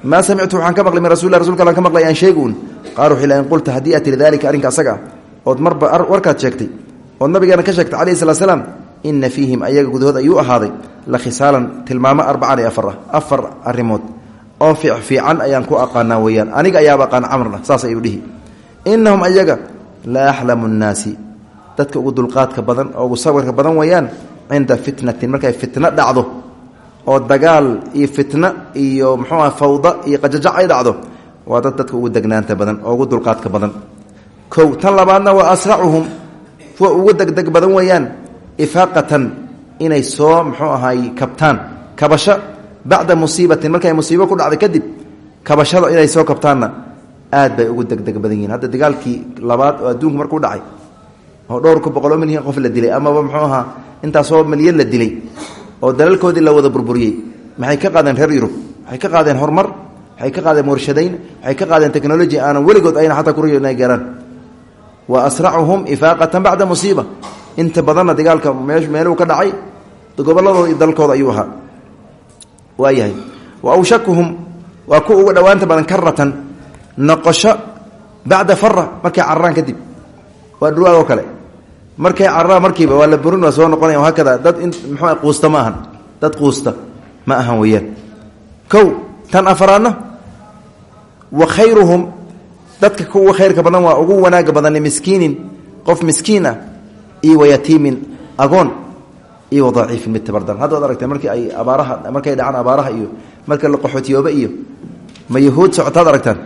maa samictu waxaan ka maqlay min rasul rasulka aan ka maqlay aan sheeguun qala wuxuu in qulta haddii aad tiri dalika arrinka asaga ood marba warkaad sheegtay ood nabigeena ka sheegtay calayhi salaa slaam ina fiihim ayaga gudahood ayuu ahaaday la khisaalan tilmaamo arbacan iyo afar ah afar arrimood. Oo fiicfiican ayaan ku aqaanaa weeyaan. Aniga ayaaba aqaana camrna saas ayuu dhihi. Inahum ayaga la axlamu nnaasi. Dadka ugu dulqaadka badan oo ugu sawirka badan weeyaan cinda fitnatin markay fitno dhacdo oo dagaal iyo fitno iyo muxuuah fawda iyo qajajac ay dhacdo waa dad dadka ugu degnaanta badan oo ugu dulqaadka badan. Kow tan labaadna waa asracuhum kuwa ugu degdeg badan weeyaan ifaaqatan inay soo muxuu ahaay kabtaan. Kabasho bacda musiibatin markay musiibo ku dhacday kadib kabashada inay soo kabtaanna aad bay ugu degdeg badan yihiin hadda dagaalkii labaad oo adduunku markuu dhacay oo dhowrka boqoloo milyan qof la dilay amaba muxuu ahaa intaasoo milyan la dilay oo dalalkoodii la wada burburiyey. Maxay ka qaadeen reer yurub? Waxay ka qaadeen horumar waxay ka qaadeen warshadayn? Waxay ka qaadeen technology aanan weligood ayna xataa ku inay gaaraan? Wa asracuhum ifaaqatan bacda musiiba. Inta badanna dagaalka meeluu ka dhacay gobolladooda iyo dalkooda ayuu ahaa. Waayahay wa awshakuhum waa kuwa uga dhowaanta badan karatan noqosho bacda fara markay cararaan kadib waa dhurwaagoo kale markay cararaan markiiba waa la burin soo noqonaya haakada dad in muxuu quusta ma ahan. Dad quusta ma ahan weeyaan. Kow tan afaraadna wa khayruhum dadka kuwa khayrka badan waa ugu wanaaga badan miskiinin qof miskiin ah iyo wayatiimin agoon iyo wadaciifin mid tabardan. Hadda ad aragtee markii ay abaaraha markay dhacaan abaaraha iyo marka la qaxootiyoobe iyo ma yahuud socotaad aragtaan?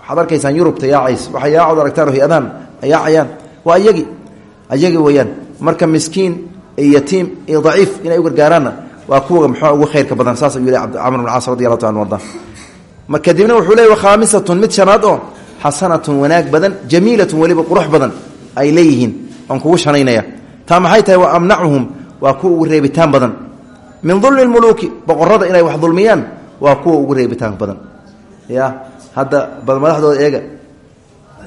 Waxaad arkaysaan yurubta yaacays waxay yaacod aragtaan oo hay'adaan yaacayaan. Waa ayagi weeyaan marka miskiin iyo yatiim iyo daciif inay u gargaaraanna waa kuwa muxua ugu khayrka badan saas ayuu le camr bn caas radi allahu ta an arda kadibna wuxuu leey khaamisatun mid shanaad oo xasanatun wanaag badan jamiilatun weliba qurux badan ay leeyihiin oon kugu shanaynaya. Taa maxay tahay wa amnacuhum waa kuwa ugu reebitaan badan. Min dulmi muluuki boqorada inay wax dulmiyaan waa kuwa ugu reebitaan badan. Ya hadda bal madaxdooda eega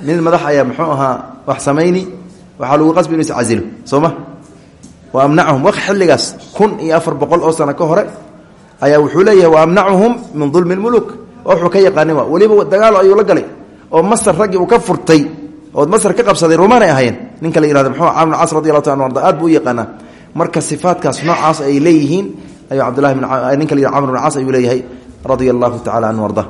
mid madax ayaa muxuu ahaa wax samayni waxaa lagu qasbi inu iscasilo soo wa amnachum waq xilligaas kun iyo afar boqol oo sano ka hore ayaa wuxuu leeyahay wa amnacuhum min dulmi lmuluuk oo wuxuu ka yaqaanin weliba dagaalo ayuu la galay oo masar raggii uu ka furtay ood masar ka qabsaday rumaanay ahaayeen. Ninka la yihahdo muxuu camr cas radi allahu arda aad buu marka sifaatkaas noocaas ay leeyihiin ayuu cabdullahi bin ninka la yihah camr bin cas leeyahay radia allahu anhu arda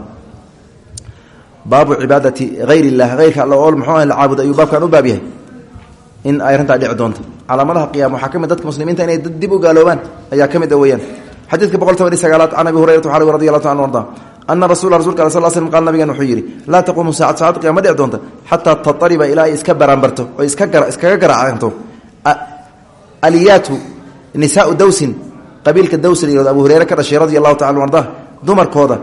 baabu cibaadati hayr illah hayrka alla oo muxuu ah la caabudo ayuu baabkan u in ay arrintaa dhici doonto. Calaamadaha qiyama waxaa dadka muslimiinta inay dib u gaaloobaan ayaa ka mid a weeyaan. Xadiidka boqol hurayrata waxaa radi anu arda ana rasul rasulka al sal slm qal nabigan wuxuu yidhi laa taquumu tatariba ilaa iska baraanbarto oo iskaga garaacanto aliyaatu nisaau dawsin qabiilka daws la yihahdo abu hureyre ka dhashay radi allahu tacala arda dumarkooda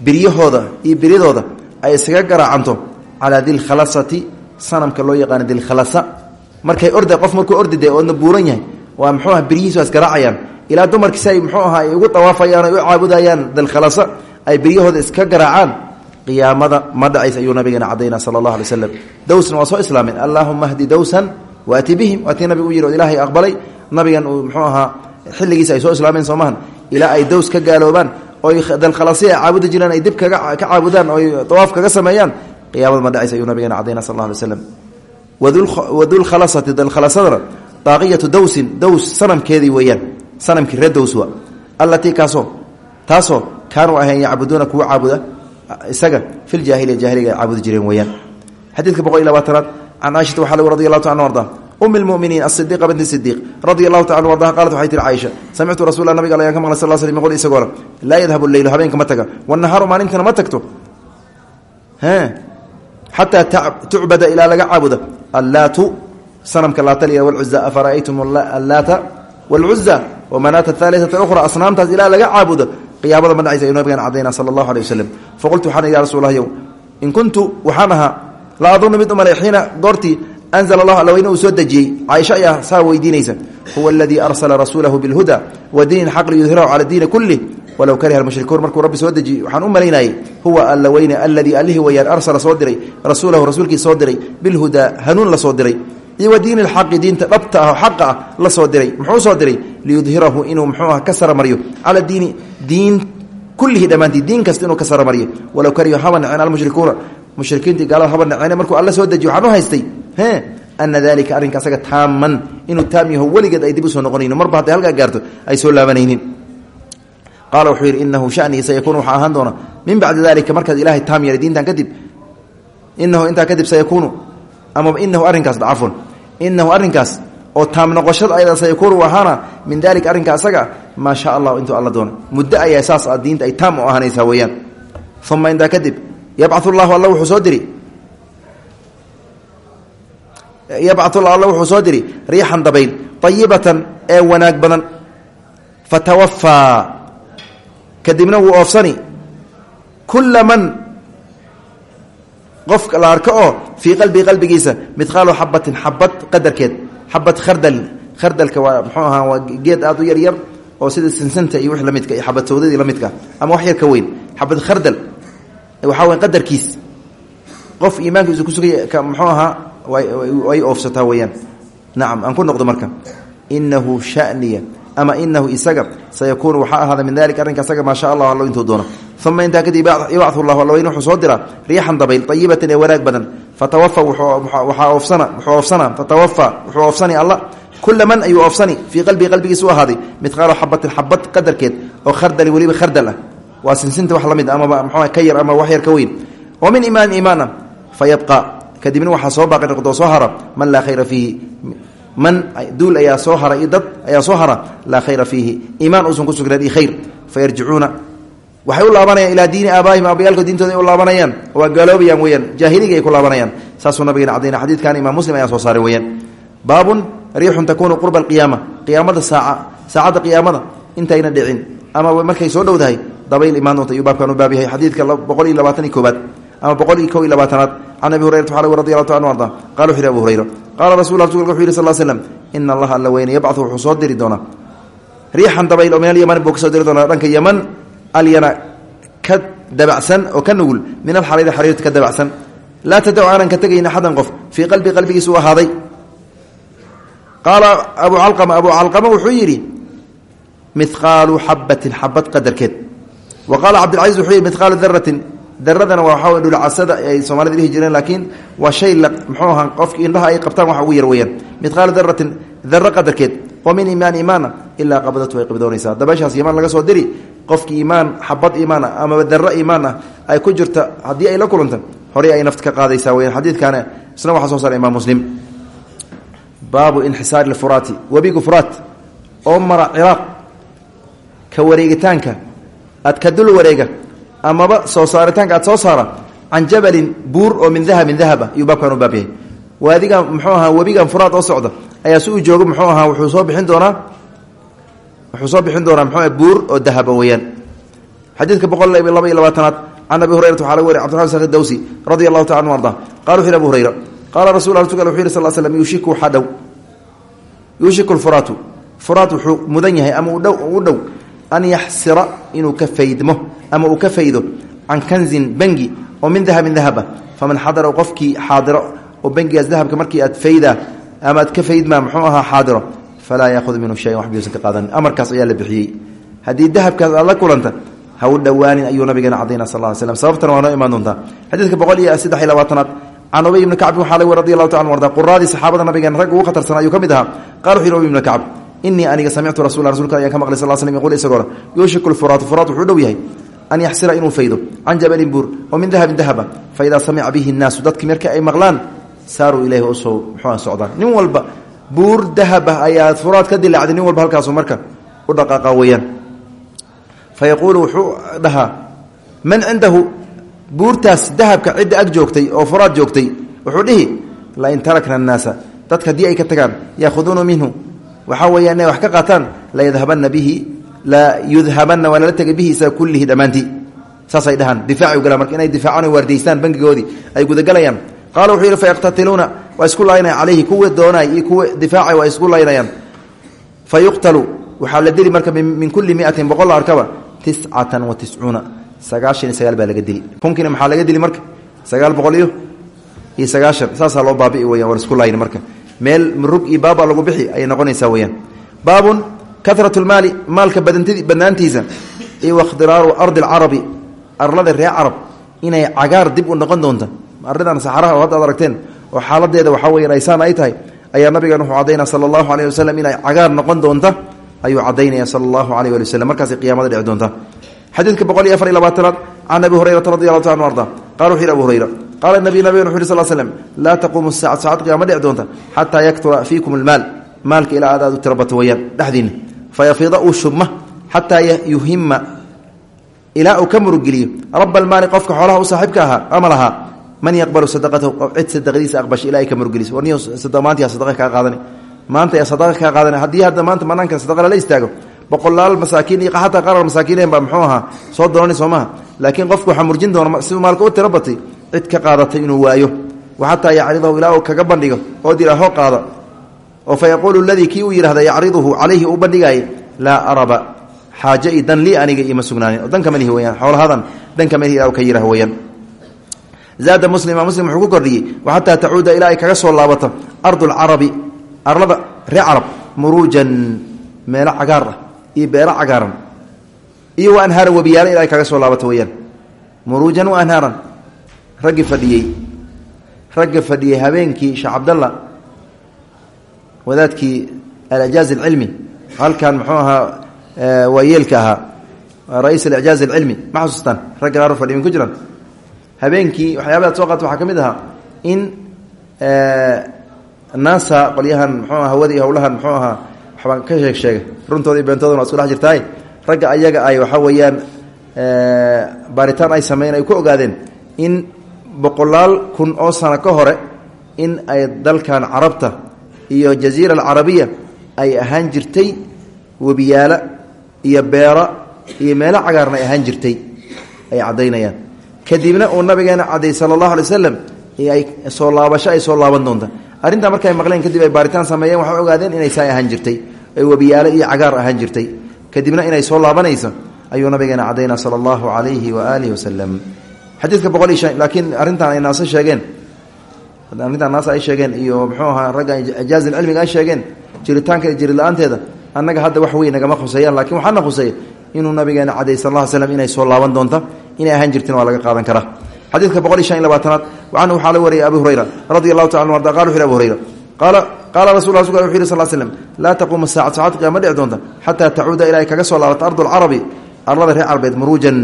biryahooda iyo biryadooda ay iskaga garaacanto calaa dilkhalasati sanamka loo yaqaano dilkhalasa markay orda qof markuu ordi de oodna buuran yahay waa muxuu aha biryihiisu iskaraacayaan ilaa dumarkii si muxuu aha ugu dawaafayaan ay u caabudayaan dilkhalasa ay biryahooda iska garaacaan qiyaamada ma dhacays ayuu nabigeena cadayna sala allah alay slam dowsna waa hdi dowsan waati bihim waatii nabigu u od ilaahay aqbalay nabigan uu muxuu ahaa xilligiisa ay soo islaameen soomahan ilaa ay dows ka gaaloobaan oy dalkhalasi ay caabudi jireen ay dib kaga ka caabudaan oy dawaaf kaga sameeyaan qiyaamada ma dhacays ayuu nabigeena cadayna sal alla alay slam wadulkhalasati dalkhalasadana daaqiyatu dowsin dows sanamkeedii weeyaan sanamkii reer dows wa allatii kaasoo taasoo kaanuu ahayn yacbuduuna kuwa caabuda isaga fi ljaahiliya jaahiliga ay caabudi jireen weeyaan. Xadiidka boqol iyo labaatanaad can caaishata waxaa lg radi allahu ta an arda um lmuminiin asidiqa binti sidiiq radi allahu taala ardaha qalat waxay tihi caaisha samictu rasul nabiga ayaan ka maqlay sal sl qol isagoona laa yadhabu leylu habeenka ma taga wanahaaru maalintana ma tagto. Xataa tucbada ilaa laga allaatu sanamka laataliya wlcuza afara'aytum allaata wlcuza wamanaata aaliata ukhra asnaamtaas ilaa laga caabudo qiyaamada ma dhacaysa ayuu nabigan cadayna sala allahu alay wasalam faqultu waxaan ya rasul lahyow in kuntu waxaan ahaa la adunnu mid umalay xiina goortii anzla allah allaweyne uu soo dejiyey caaisha ayaa saa weydiinaysa huwa aladii arsala rasuulahu bilhuda wa diin xaq liyudhirahu cala diini kulih walow kariha almushrikuun markuu rabbi soo dejiyey waxaan u malaynayey huwa allaweyne alladii allihii weyaan arsala soo diray rasuulahu rasuulkii soo diray bilhudaa hanuun la soo diray iyo wa diini lxaqi diinta dhabta ah oo xaqa ah la soo diray muxuu soo diray liyudhirahu inuu muxuu ah ka saramaryo cala diini diin kullihi dhammaantii diin kasta inuu ka saramaryo walow kariha haba naceen almushrikuuna mushrikiintii gaalada haba naceen markuu alla soo dejiyo waxaan u haystay e ana dalika arrinka asaga qaala wuxuu yidhi inahu shanii sayakuunu waxaa ahaan doona min bacdi dalika markaad ilahay taam yeelay diintan kadib inahu intaa kadib sayakuunu amaba inahu arrinkaas cafwan inahu arrinkaas oo taam noqoshada ayada sayakuunu ahaana min dalika arrinka asaga maa shaa allahu intuu alla doona. Muddo ayaa saas a diinta ay taam u ahaanaysaa weeyaan. Uma intaa kadib yabcau llahu alla wuxuu soo diri. Yabcau alla wuxuu soo diri riixan dabayl ayibatan ee wanaag badan fatawafaa kadibna wuu oofsani. Kula man qof la arko oo fii qalbii qalbigiisa midqaalu xabatin xabad qadarkeed xabad khardal khardalka waa mxuu ahaa geed aad u yar yar oo sida sinsanta iyo wix la midka iyo xabad sawdadii la ama wax yar ka weyn xabad khardal. Waxaa weya qadarkiis. Qof iimaankiisu kusugay mxuu ahaa way oofsataa weyaan nacam aan ku noqdo marka. Inahu shaniya ama inahu isaga sayakuunu waxaa ahaada min dalika arrinka asaga maa sha allah allo intuu doono. Uma intaa kadib yabcahu llahu allaweyn wuxuu soo diraa riixan dabayl ayibatan ee wanaag badan. Fatawafa wuxuu oofsana fatawafa wuxuu oofsani alla kula man ayuu oofsani fii qalbii qalbigiisa u ahaaday midqaalo xabatin xabad qadarkeed oo khardali weliba khardal ah. Waa sinsinta wax la mid amaba mxua ka yar ama wax yar ka weyn. Wa min iimaan iimaana fa yabqa kadibna waxaa soo baaqi fiihi man duul ayaa soo hara i dad ayaa soo hara laa khayra fiihi. Iimaan uusan ku sugnaan i khayr. Fa yarjicuuna. Waxay u laabanayaan ilaa diini aabaahim aabayaalko diintooda ay u laabanayaan. Waa gaaloobayaan weyaan jaahiliga ay ku laabanayaan. Saasuu nabigeena cadayna xadiidkan imaam muslim ayaa soo saaray weyaan baabun riixun takuunu qurba alqiyaama qiyaamada saaca saacadda qiyaamada intayna dhicin. Ama markay soo dhowdahay dabayl imaan doonta ayuu baabkan u baab iyo iyo ama boqol iyo kow iyo labaatanaad. Can abi hurayrata radi allahu ta anu arda. Qala wuxu yhi abu hurayra qaala rasul rasulka wuxu yidhi sal ina allaha alla weyne yabcahu wuxuu soo diri doonaa. Riixan dabayl oo min alyaman dhanka yaman alyana ka dabacsan oo ka nugul min alxariiri xariirta ka dabacsan. Laa tadacu aanan ka tegayn axadan qof fii qalbi qalbigiisa u ahaaday. Qaala abu calqama abu calqama wuxuu yidhi mihqaalu xabatin xabad qadarkeed. Wa qaala cabdilcaziz wuxuu yidhi daradana waa waxaa dhulcasada ay soomaalida dhihi jireen laakiin waa shay muxuu ahaa qofki indhaha ay qabtaan waxa ugu yar weyaan mihqaalu daratin daro qadarkeed oo min iimaan iimaana ilaa qabdatu way qabdoonaysaa dabeeshaas laga soo diri qofki iimaan xabad iimaan ah amaba daro ay ku jirta haddii ay la kulanta horey ay nafta ka qaadaysaa xadiidkaana isna waxaa soo saaray imaam muslim. Baabu inxisaari lfuraati webigu furaat oo mara ciraaq ka wareegitaanka aad ka dul wareega amaba soo saaritaanka soo saara can jabalin buur oo min dahabin dahaba ayuu baabkan u baab muxuu ahaa webigan furaad oo socda ayaa si uu joogo muxuu ahaa wuxuu soo bixin doonaa wuxuu soo bixin doonaa muxuu buur oo dahaba weeyaan. Xadiidka boqol laba iyo labaatanaad can abi hurayrata waxaa laga wariy cbdiraman sakh dawsi radia allahu taala anu arda qala wuxu yhi hurayra qaala rasul rasulka wuxu yiri sal slm yuushiku waxaa dhow yuushiku lfuraatu. Furaat wuxuu mudan yahay u dhow an yaxsira inuu ka faydmo ama uu ka faydo can kanzin bangi oo min dahabin dahaba faman xadara qofkii xaadiro oo bangigaas dahabka markii aad faydaa ama aad ka faydmaa muxuu ahaa xaadiro falaa yaahudu minhu shayan waxba yuusan ka qaadanin amarkaas ayaa la bixiyey haddii dahabkaas aad la kulanta ha u dhowaanin ayuu nabigeena cadayna sal ly slm sababtana waa noo imaan doontaa xadiidka boqol iyo saddex iyo labaatanaad can ubay ibni kacb waxaa laga radi allahu taala inii aniga samictu rasul rasulka ayaan ka maqlay sal slm yquul isagoo yuushiku lfuraatu furaat wuxuu dhow yahay. An yaxsira inuu faydo. Can jabalin buur oo min dahabin dahaba. Fa idaa samica bihi nnaasu dadki marka ay maqlaan saaruu ilayhi u soo muxua socdaan nin walba buur dahab ah ayaa furaad ka dilaacday nin walba halkaasu marka u dhaqaaqa weyaan fa yaquulu wuxuu dhahaa man cindahu buurtaas dahabka cidda ag joogtay oo furaad joogtay wuxuu dhihi lain tarakna annaasa. Dadka haddii ay ka tagaan yaahuduuna minhu waxaa weeya inay wax ka qaataan layadhabana bihi la yudhabanna waa lala tegay bihi isaga kullihi dhammaantii saasay dhahaan difaaci galaan marka inay difaacaan waardaystaan bangigoodii ay gudagalayaan. Qaala wuxuu yidhi fayaqtatiluuna waa isku laynaya calayhi kuwa doonay iyo kuwa difaacay waa isku laynayaan. Fa yuqtalu waxaa la dili marka min kulli miatin boqol la arkaba tiscatan wa tiscuuna sagaashan iyo sagaal baa laga dili. Kunkiina maxaa laga dili marka? Sagaal boqol iyo iyo sagaashan. Saasaa loo baabi'i weyan waa isku layni marka meel murug iyo baaba lagu bixi ayay noqonaysaa weyaan baabun karat lmaali maalka banaantiisa iyo wakhdiraaru ardi alcarabi arlada reer carab inay cagaar dib u noqon doonta. Aridan saxaraha oo aragteen oo xaaladeeda waxaa weya aysaan ay tahay ayaa nabigan wuxuu cadaynaya sala allahu aleyh wasalam inay cagaar noqon doonta ayuu cadaynaya sala allahu aleyh ali qiyamada dhici doonta. Xadiidka boqol iyo afar iyo labaatanaad can abi hurayrata radi arda qala wuxu hurayra qaala nabiy nabigan wuxu yhi sal slm laa taquumu saacad saacad qiyama dhici doonta xataa yaktura fiikum almaal maalka ilaa aad aad u tirabato weyaan dhexdiinna fayafiida uu shubma xataa yuhima ilaa uu ka murugeliyo raba almaali qofka xoolaha u saaxiibka ahaa ama lahaa man yaqbalu sadaqatahu cid sadaqadiisa aqbasha ilaa ay ka murugeliso warniyo maanta sadaqa kaa qaadani maanta yaa sadaqa kaa qaadani haddii hadda maanta banaanka sadaqa lala istaago boqolaal masaakiin iyo xataa qarar masaakiineen baa muxuu ahaa soo doonani soo maha laakiin cid ka qaadatay inuu waayo. Wa xataa yacridahu ilaa uu kaga bandhigo oo dira hoo qaada oo fa yaquulu ladii kii uu yidhahda yacriduhu calayhi uu bandhigaayay laa araba xaaje i dan aniga ima sugnaanin. Oo danka malihi weyaan xoolahadan danka malihi ilaa u ka yidhah weyaan zaada muslima muslim wuxuu kordhiyey waxataa tacuuda ilaa kaga soo laabato ardu lcarabi arlada reer carab muruujan meelo cagaar ah iyo beero iyo wa anhaara webiyaalo ilaa ay kaga soo laabato weyaan muruujan wa anhaaran raggi fadhiyey. Ragga fadhiyey habeenkii sheekh cabdalla wadaadkii alajaaz alcilmi halkan muxuu ahaa waayeelka ahaa ra'iis alicjaaz alcilmi ma xasuustaan ragga min ku jiraan? Habeenkii waxyaabaha ad soo qaata in naasa qolyahan muxuu aha hawada iyo muxuu ahaa waxbaan ka sheeg sheega runtooda waa isku dhex ragga ayaga ay waxaa weeyaan baaritaan ay sameeyeen ay ku ogaadeen in boqolaal kun oo sano ka hore in ay dalkan carabta iyo jaziira alcarabiya ay ahaan jirtay webiyaala iyo beera iyo meelo cagaarna ay ahaan jirtay ay caddaynayaan. Kadibna uu nabigeena caday sala allahu alay wasalam ay soo laabasho ay soo laaban doonta. Arrintaa markay maqleen kadib ay baaritaan sameeyeen waxay ogaadeen inay saa ahaan jirtay ay webiyaalo iyo cagaar ahaan jirtay. Kadibna inay soo laabanayso ayuu nabigeena cadayna sala allahu calayhi wa aalihi wasalam xadiidka boqol iyo shan laakiin arrintan ay naase sheegeen. Arrintan naase ay sheegeen iyo muxuu ahaa ragga ijaazi cilmiga ay sheegeen jiritaanka iyo jirid la'aanteeda annaga hadda wax weyn nagama khuseeyaan lakiin waxaana khuseeya inuu nabigeena caday sal ll slam inay soo laaban doonta inay ahaan jirtin waa laga qaadan karaa. Xadiidka boqol iyo shan iyo labaatanaad canhu waxaa la wariyay abu hurayra radi allahu taala arda qala wuxu yhi abu hurayra qaala qaala rasul wuxu yhi sal slm laa taquumu saacad saacad qiyaama dhici doonta xataa tacuuda ilaa ay kaga soo laabato ardu alcarabi arlada reer carbeed muruujan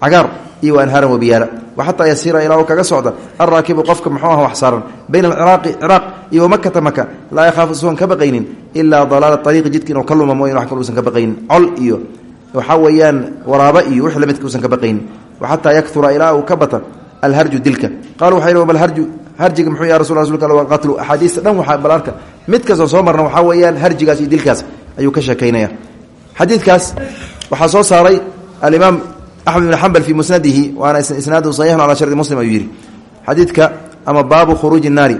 cagaar iyo anhaaran webiyaala wa xataa yasiira ilaa uu kaga socda alraakibu qofka muxuu aha wax saaran. Bayna alciraaqi ciraaq iyo wamakata maka laa yakhaafu isugan ka baqaynin ilaa dalaala ariiqi jidka inuu ka luma mooyan wax kale ka baqaynin. Col iyo waxaa weeyaan waraaba iyo wix lamidka usan ka baqaynin. Wa xataa yaktura ilaa uu ka alharju dilka. Qalu waxay bal harju harjiga muxuu ya rasul rasulka waa qatlu axaadiista dhan waxaa bal arka mid kastoo soo marna waxaa weeyaan harjigaas iyo dilkaas ayuu ka sheekaynaya. Xadiidkaas waxaa soo saaray alimaam axmed bn xambal fii musnadihi waana isnaadu saxiixun calaa shardi muslim ayuu yidhi xadiidka ama baabu khuruuji naari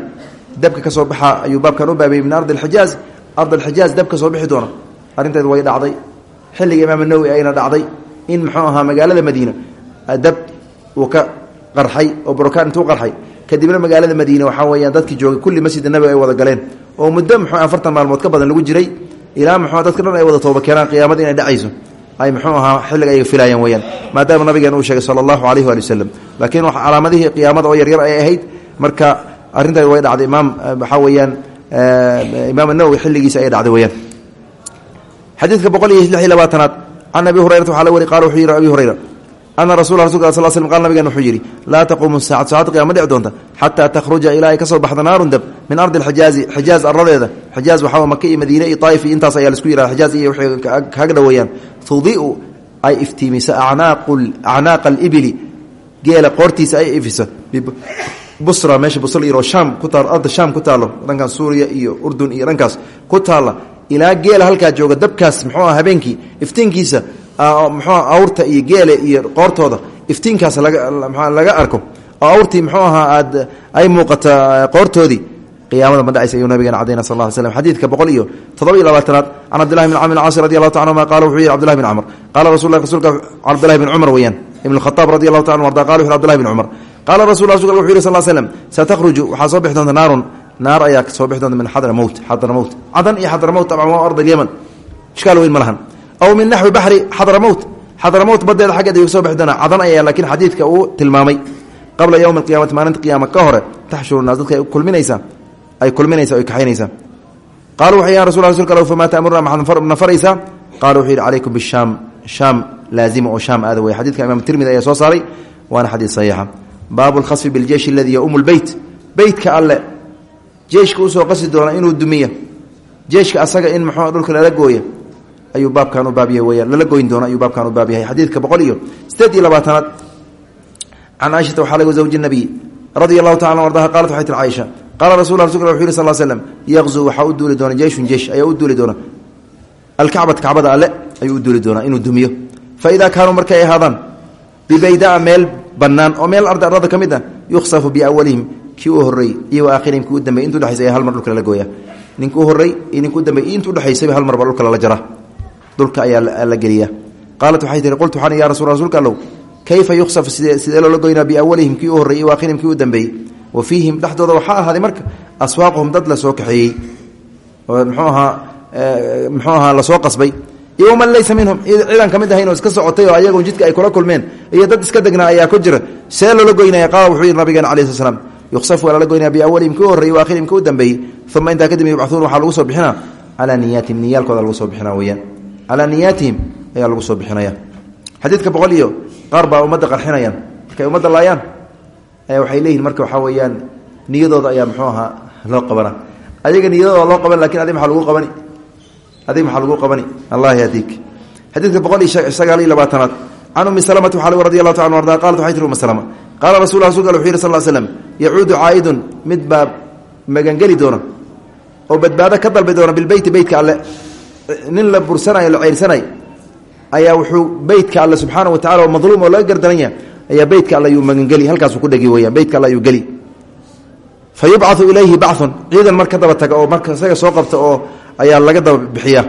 dabka ka soo baxa ayuu baabkan u baabayey min ardi alxijaaz ard alxijaaz dab ka soo bixi doona arrinteed way dhacday xilliga imaam nawowi ayna dhacday in muxuu ahaa magaalada madiina dab uu ka qarxay oo brokaan intuu qarxay kadibna magaalada madiine waxaa weyaan dadkii joogay kulli masjida nabiga ay wada galeen oo muddo muxuu afartan maalmood ka badan lagu jiray ilaa muxuu dadka dhan ay wada tooba keenaan qiyaamada inay dhacayso ay muxuu ahaa xilliga ay filaayaan weyaan maadaama nabigeen uu sheegay sala allahu calayhi waali wasalam laakiin calaamadihii qiyaamada oo yaryar ay ahayd marka arrintaas way dhacday. Imaam waxaa weeyaan imaam nawowi xilligiisa ay dhacday weyaan xadiidka boqol iyo lix iyo labaatanaad can abi hurayrata waxaa la wari qala wuxuu yihi abi hurayra ana rasulka sal slm qal nabigan wuxuu yidhi laa taquumu saacad saacad qiyama dhici doonta xataa takhruja ilaa ay ka soo baxda naarun dab min ardi alxijaazi xijaaz aradeeda xijaaz waxaa maka iyo madiine iyo taa'if iyo intaas ayaa la isku yihahda xijaaz iyo waxay kaga dhoweeyaan tudiu ay iftiimiso acnaaqa alibili geela qoortiisa ay ifiso busra meesha busra yiro shaam ku taalo arda shaam ku taalo dhankan suuriya iyo urdun iyo dhankaas ku taalla ilaa geela halkaa jooga dabkaas muxuu habeenkii iftiinkiisa muxuu awrta iyo geele iyo qoortooda iftiinkaas laga arko. Oo awrtii muxuu ahaa aad ay muuqata qoortoodii. Qiyaamada ma dhacaysa ayuu nabigeena cadayna sal lla ly slam xadiidka boqol iyo toddoba iyo labaatanaad can cabdillahi bin camr caasi radi allahu ta anhuma qala wuxuu yihi cbdillahi bin camr qala rasul rasulka cabdillahi bin cumar weeyaan. Ibn khaaab radi allahu ta anu arda qala wuxu abdillahi bin cumar qaala rasul rasulka wuxu yihi sal slm satakhruju waxaa soo bixi doonta naarun naar ayaa soo bixi doonta min xadramowt xadramowt cadan iyo xadramowt tabcan waa ard alyaman ishkaal weyn ma lahan aw min naxwi baxri xadramowt xadramowt badeeda xaggeed ayuu ka soo bixi doonaa cadan ayaa laakiin xadiidka uu tilmaamay. Qabla yowmi alqiyamati maalinta qiyaama ka hore taxshuru naas dadka ay kulminaysaa ay kulminaysa ay kaxaynaysaa qaalu waxay ya rasul rasulka alw famaa ta'muruna maxaad na faraysaa qaala wuxuu yidhi calaykum bishaam shaam laazima oo shaam aada wey xadidka imam tirmidi ayaa soo saaray waana xadiid saxiixa. Baabu lkhasfi biljeyshi aladii yaumu lbeyt beytka alle jeeshka u soo qasi doona inuu dumiya jeeshka asaga in muxuu dhulka lala gooya ayuu baabkan u baabyahay weyaan lala goyn doona ayuu baabkan u baab yahay xadiidka boqol iyo sideed iyo labaatanaad. Can caaishata waxaa laga zawji qalat waxay tir caaisha qaala rasul rasulka wuxu yiri sal l slam yaqzuu waxaa u doona jeyshun jeysh ayaa duuli doona. Alkacbata kacbada alle ayuu duuli doonaa inuu dumiyo. Fa idaa kaanuu markay ahaadaan bibaydaa meel bannaan oo meel arda ardada ka ah yukhsafu biawalihim kii u horrey iyo waakhirihim kii u intu dhexaysa ayaa hal mar dhulka lala gooya ninka u horrey iyo ninka u hal marba dhulka lala jara dhulka ayaa la geliya qaalat waxay tihi qultu waxaan ya rasul rasuulka allow kayfa yukhsaf sidee loola goynaa biawalihim kii u horrey iyo waakhirihim kii u dambeeyey? Wa fiihim dhexdooda waxaa ahaaday marka aswaaquhum dad la soo kaxeeyey. Oo mxuu ahaa mxuu ahaa la soo qasbay. Iyo waman laysa minhum ciidan ka mid ahayn oo iska socotay oo ayagu jidka ay kula kulmeen iyo dad iska degnaa ayaa ku jira. See loola goynaya qaala wuxuu yidhi nabigeena calayi sl slam yuksaf waa lala goynaya biawalihim kii u horreyey waakhirihim kii u dambeeyey. Uma intaa kadib yubcahuun waxaa lagu soo bixinaa. Calaa niyaatihim niyaalkooda lagu soo bixina weyaan calaa niyaatihim ayaa lagu soo bixinaya. Xadiidka boqol iyo qaar baa ummadda qarxinayaan. Markay ummadda waxay leeyihiin marka waxaa weeyaan niyadooda ayaa muxuu ahaa loo qabana. Ayaga niyadooda loo qaban laakiin adig maaa lagu qabani? Adig maxaa lagu qabani? Allah yahdiik. Xadiidka boqol iyo sagaal iyo labaatanaad. Can umi salamata waxaa radi allahu ta qalat waxay tiri uma salama qaala rasul rasulka wuxu yiri yacuudu caa'idun mid baa magangeli doona oo badbaado ka dalbi doona bilbeyti beytka alle nin la bursanayo la ceyrsanayo ayaa wuxuu beytka alle subxaana wa tacala oo madluum oo laga gardaranya ayaa beytka alle ayuu magangeli halkaasuu ku dhegi weyaan beytka alle ayuu geli. Fa ilayhi bacun ciidan mar ka daba taga oo marka isaga soo qabta oo ayaa laga daba bixiya.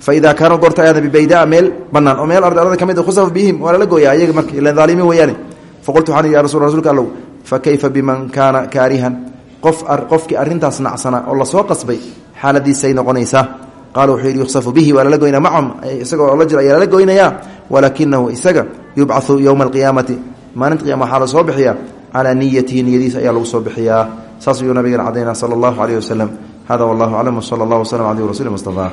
Fa idaa kaanuu goorta ayaana bibaydaa meel banaan oo meel arda arada ka mid khusaf bihim waa lala gooya ayaga marka ila daalimiin weeyaane faqultu waxaan ya rasul rasuulka allow fa kayfa biman kaana kaarihan? Qof qofkii arrintaas nacsana oo la soo qasbay xaaladiisay noqonaysaa qaala wuxuu yidhi yukhsafu bihi waa lala goynaa macahum isagoo la jiro ayaa lala goynayaa walaakinahu isaga yubcahu yowma alqiyaamati. Maalinta qiyama waxaa la soo bixiyaa calaa niyatihi niyadiisa ayaa lagu soo bixiyaa. Saas ayuu nabigeena cadaynaa sala allahu caleyh wasalam hada wallahu aclam wsala allah waslm aleyh rasuuli mustafa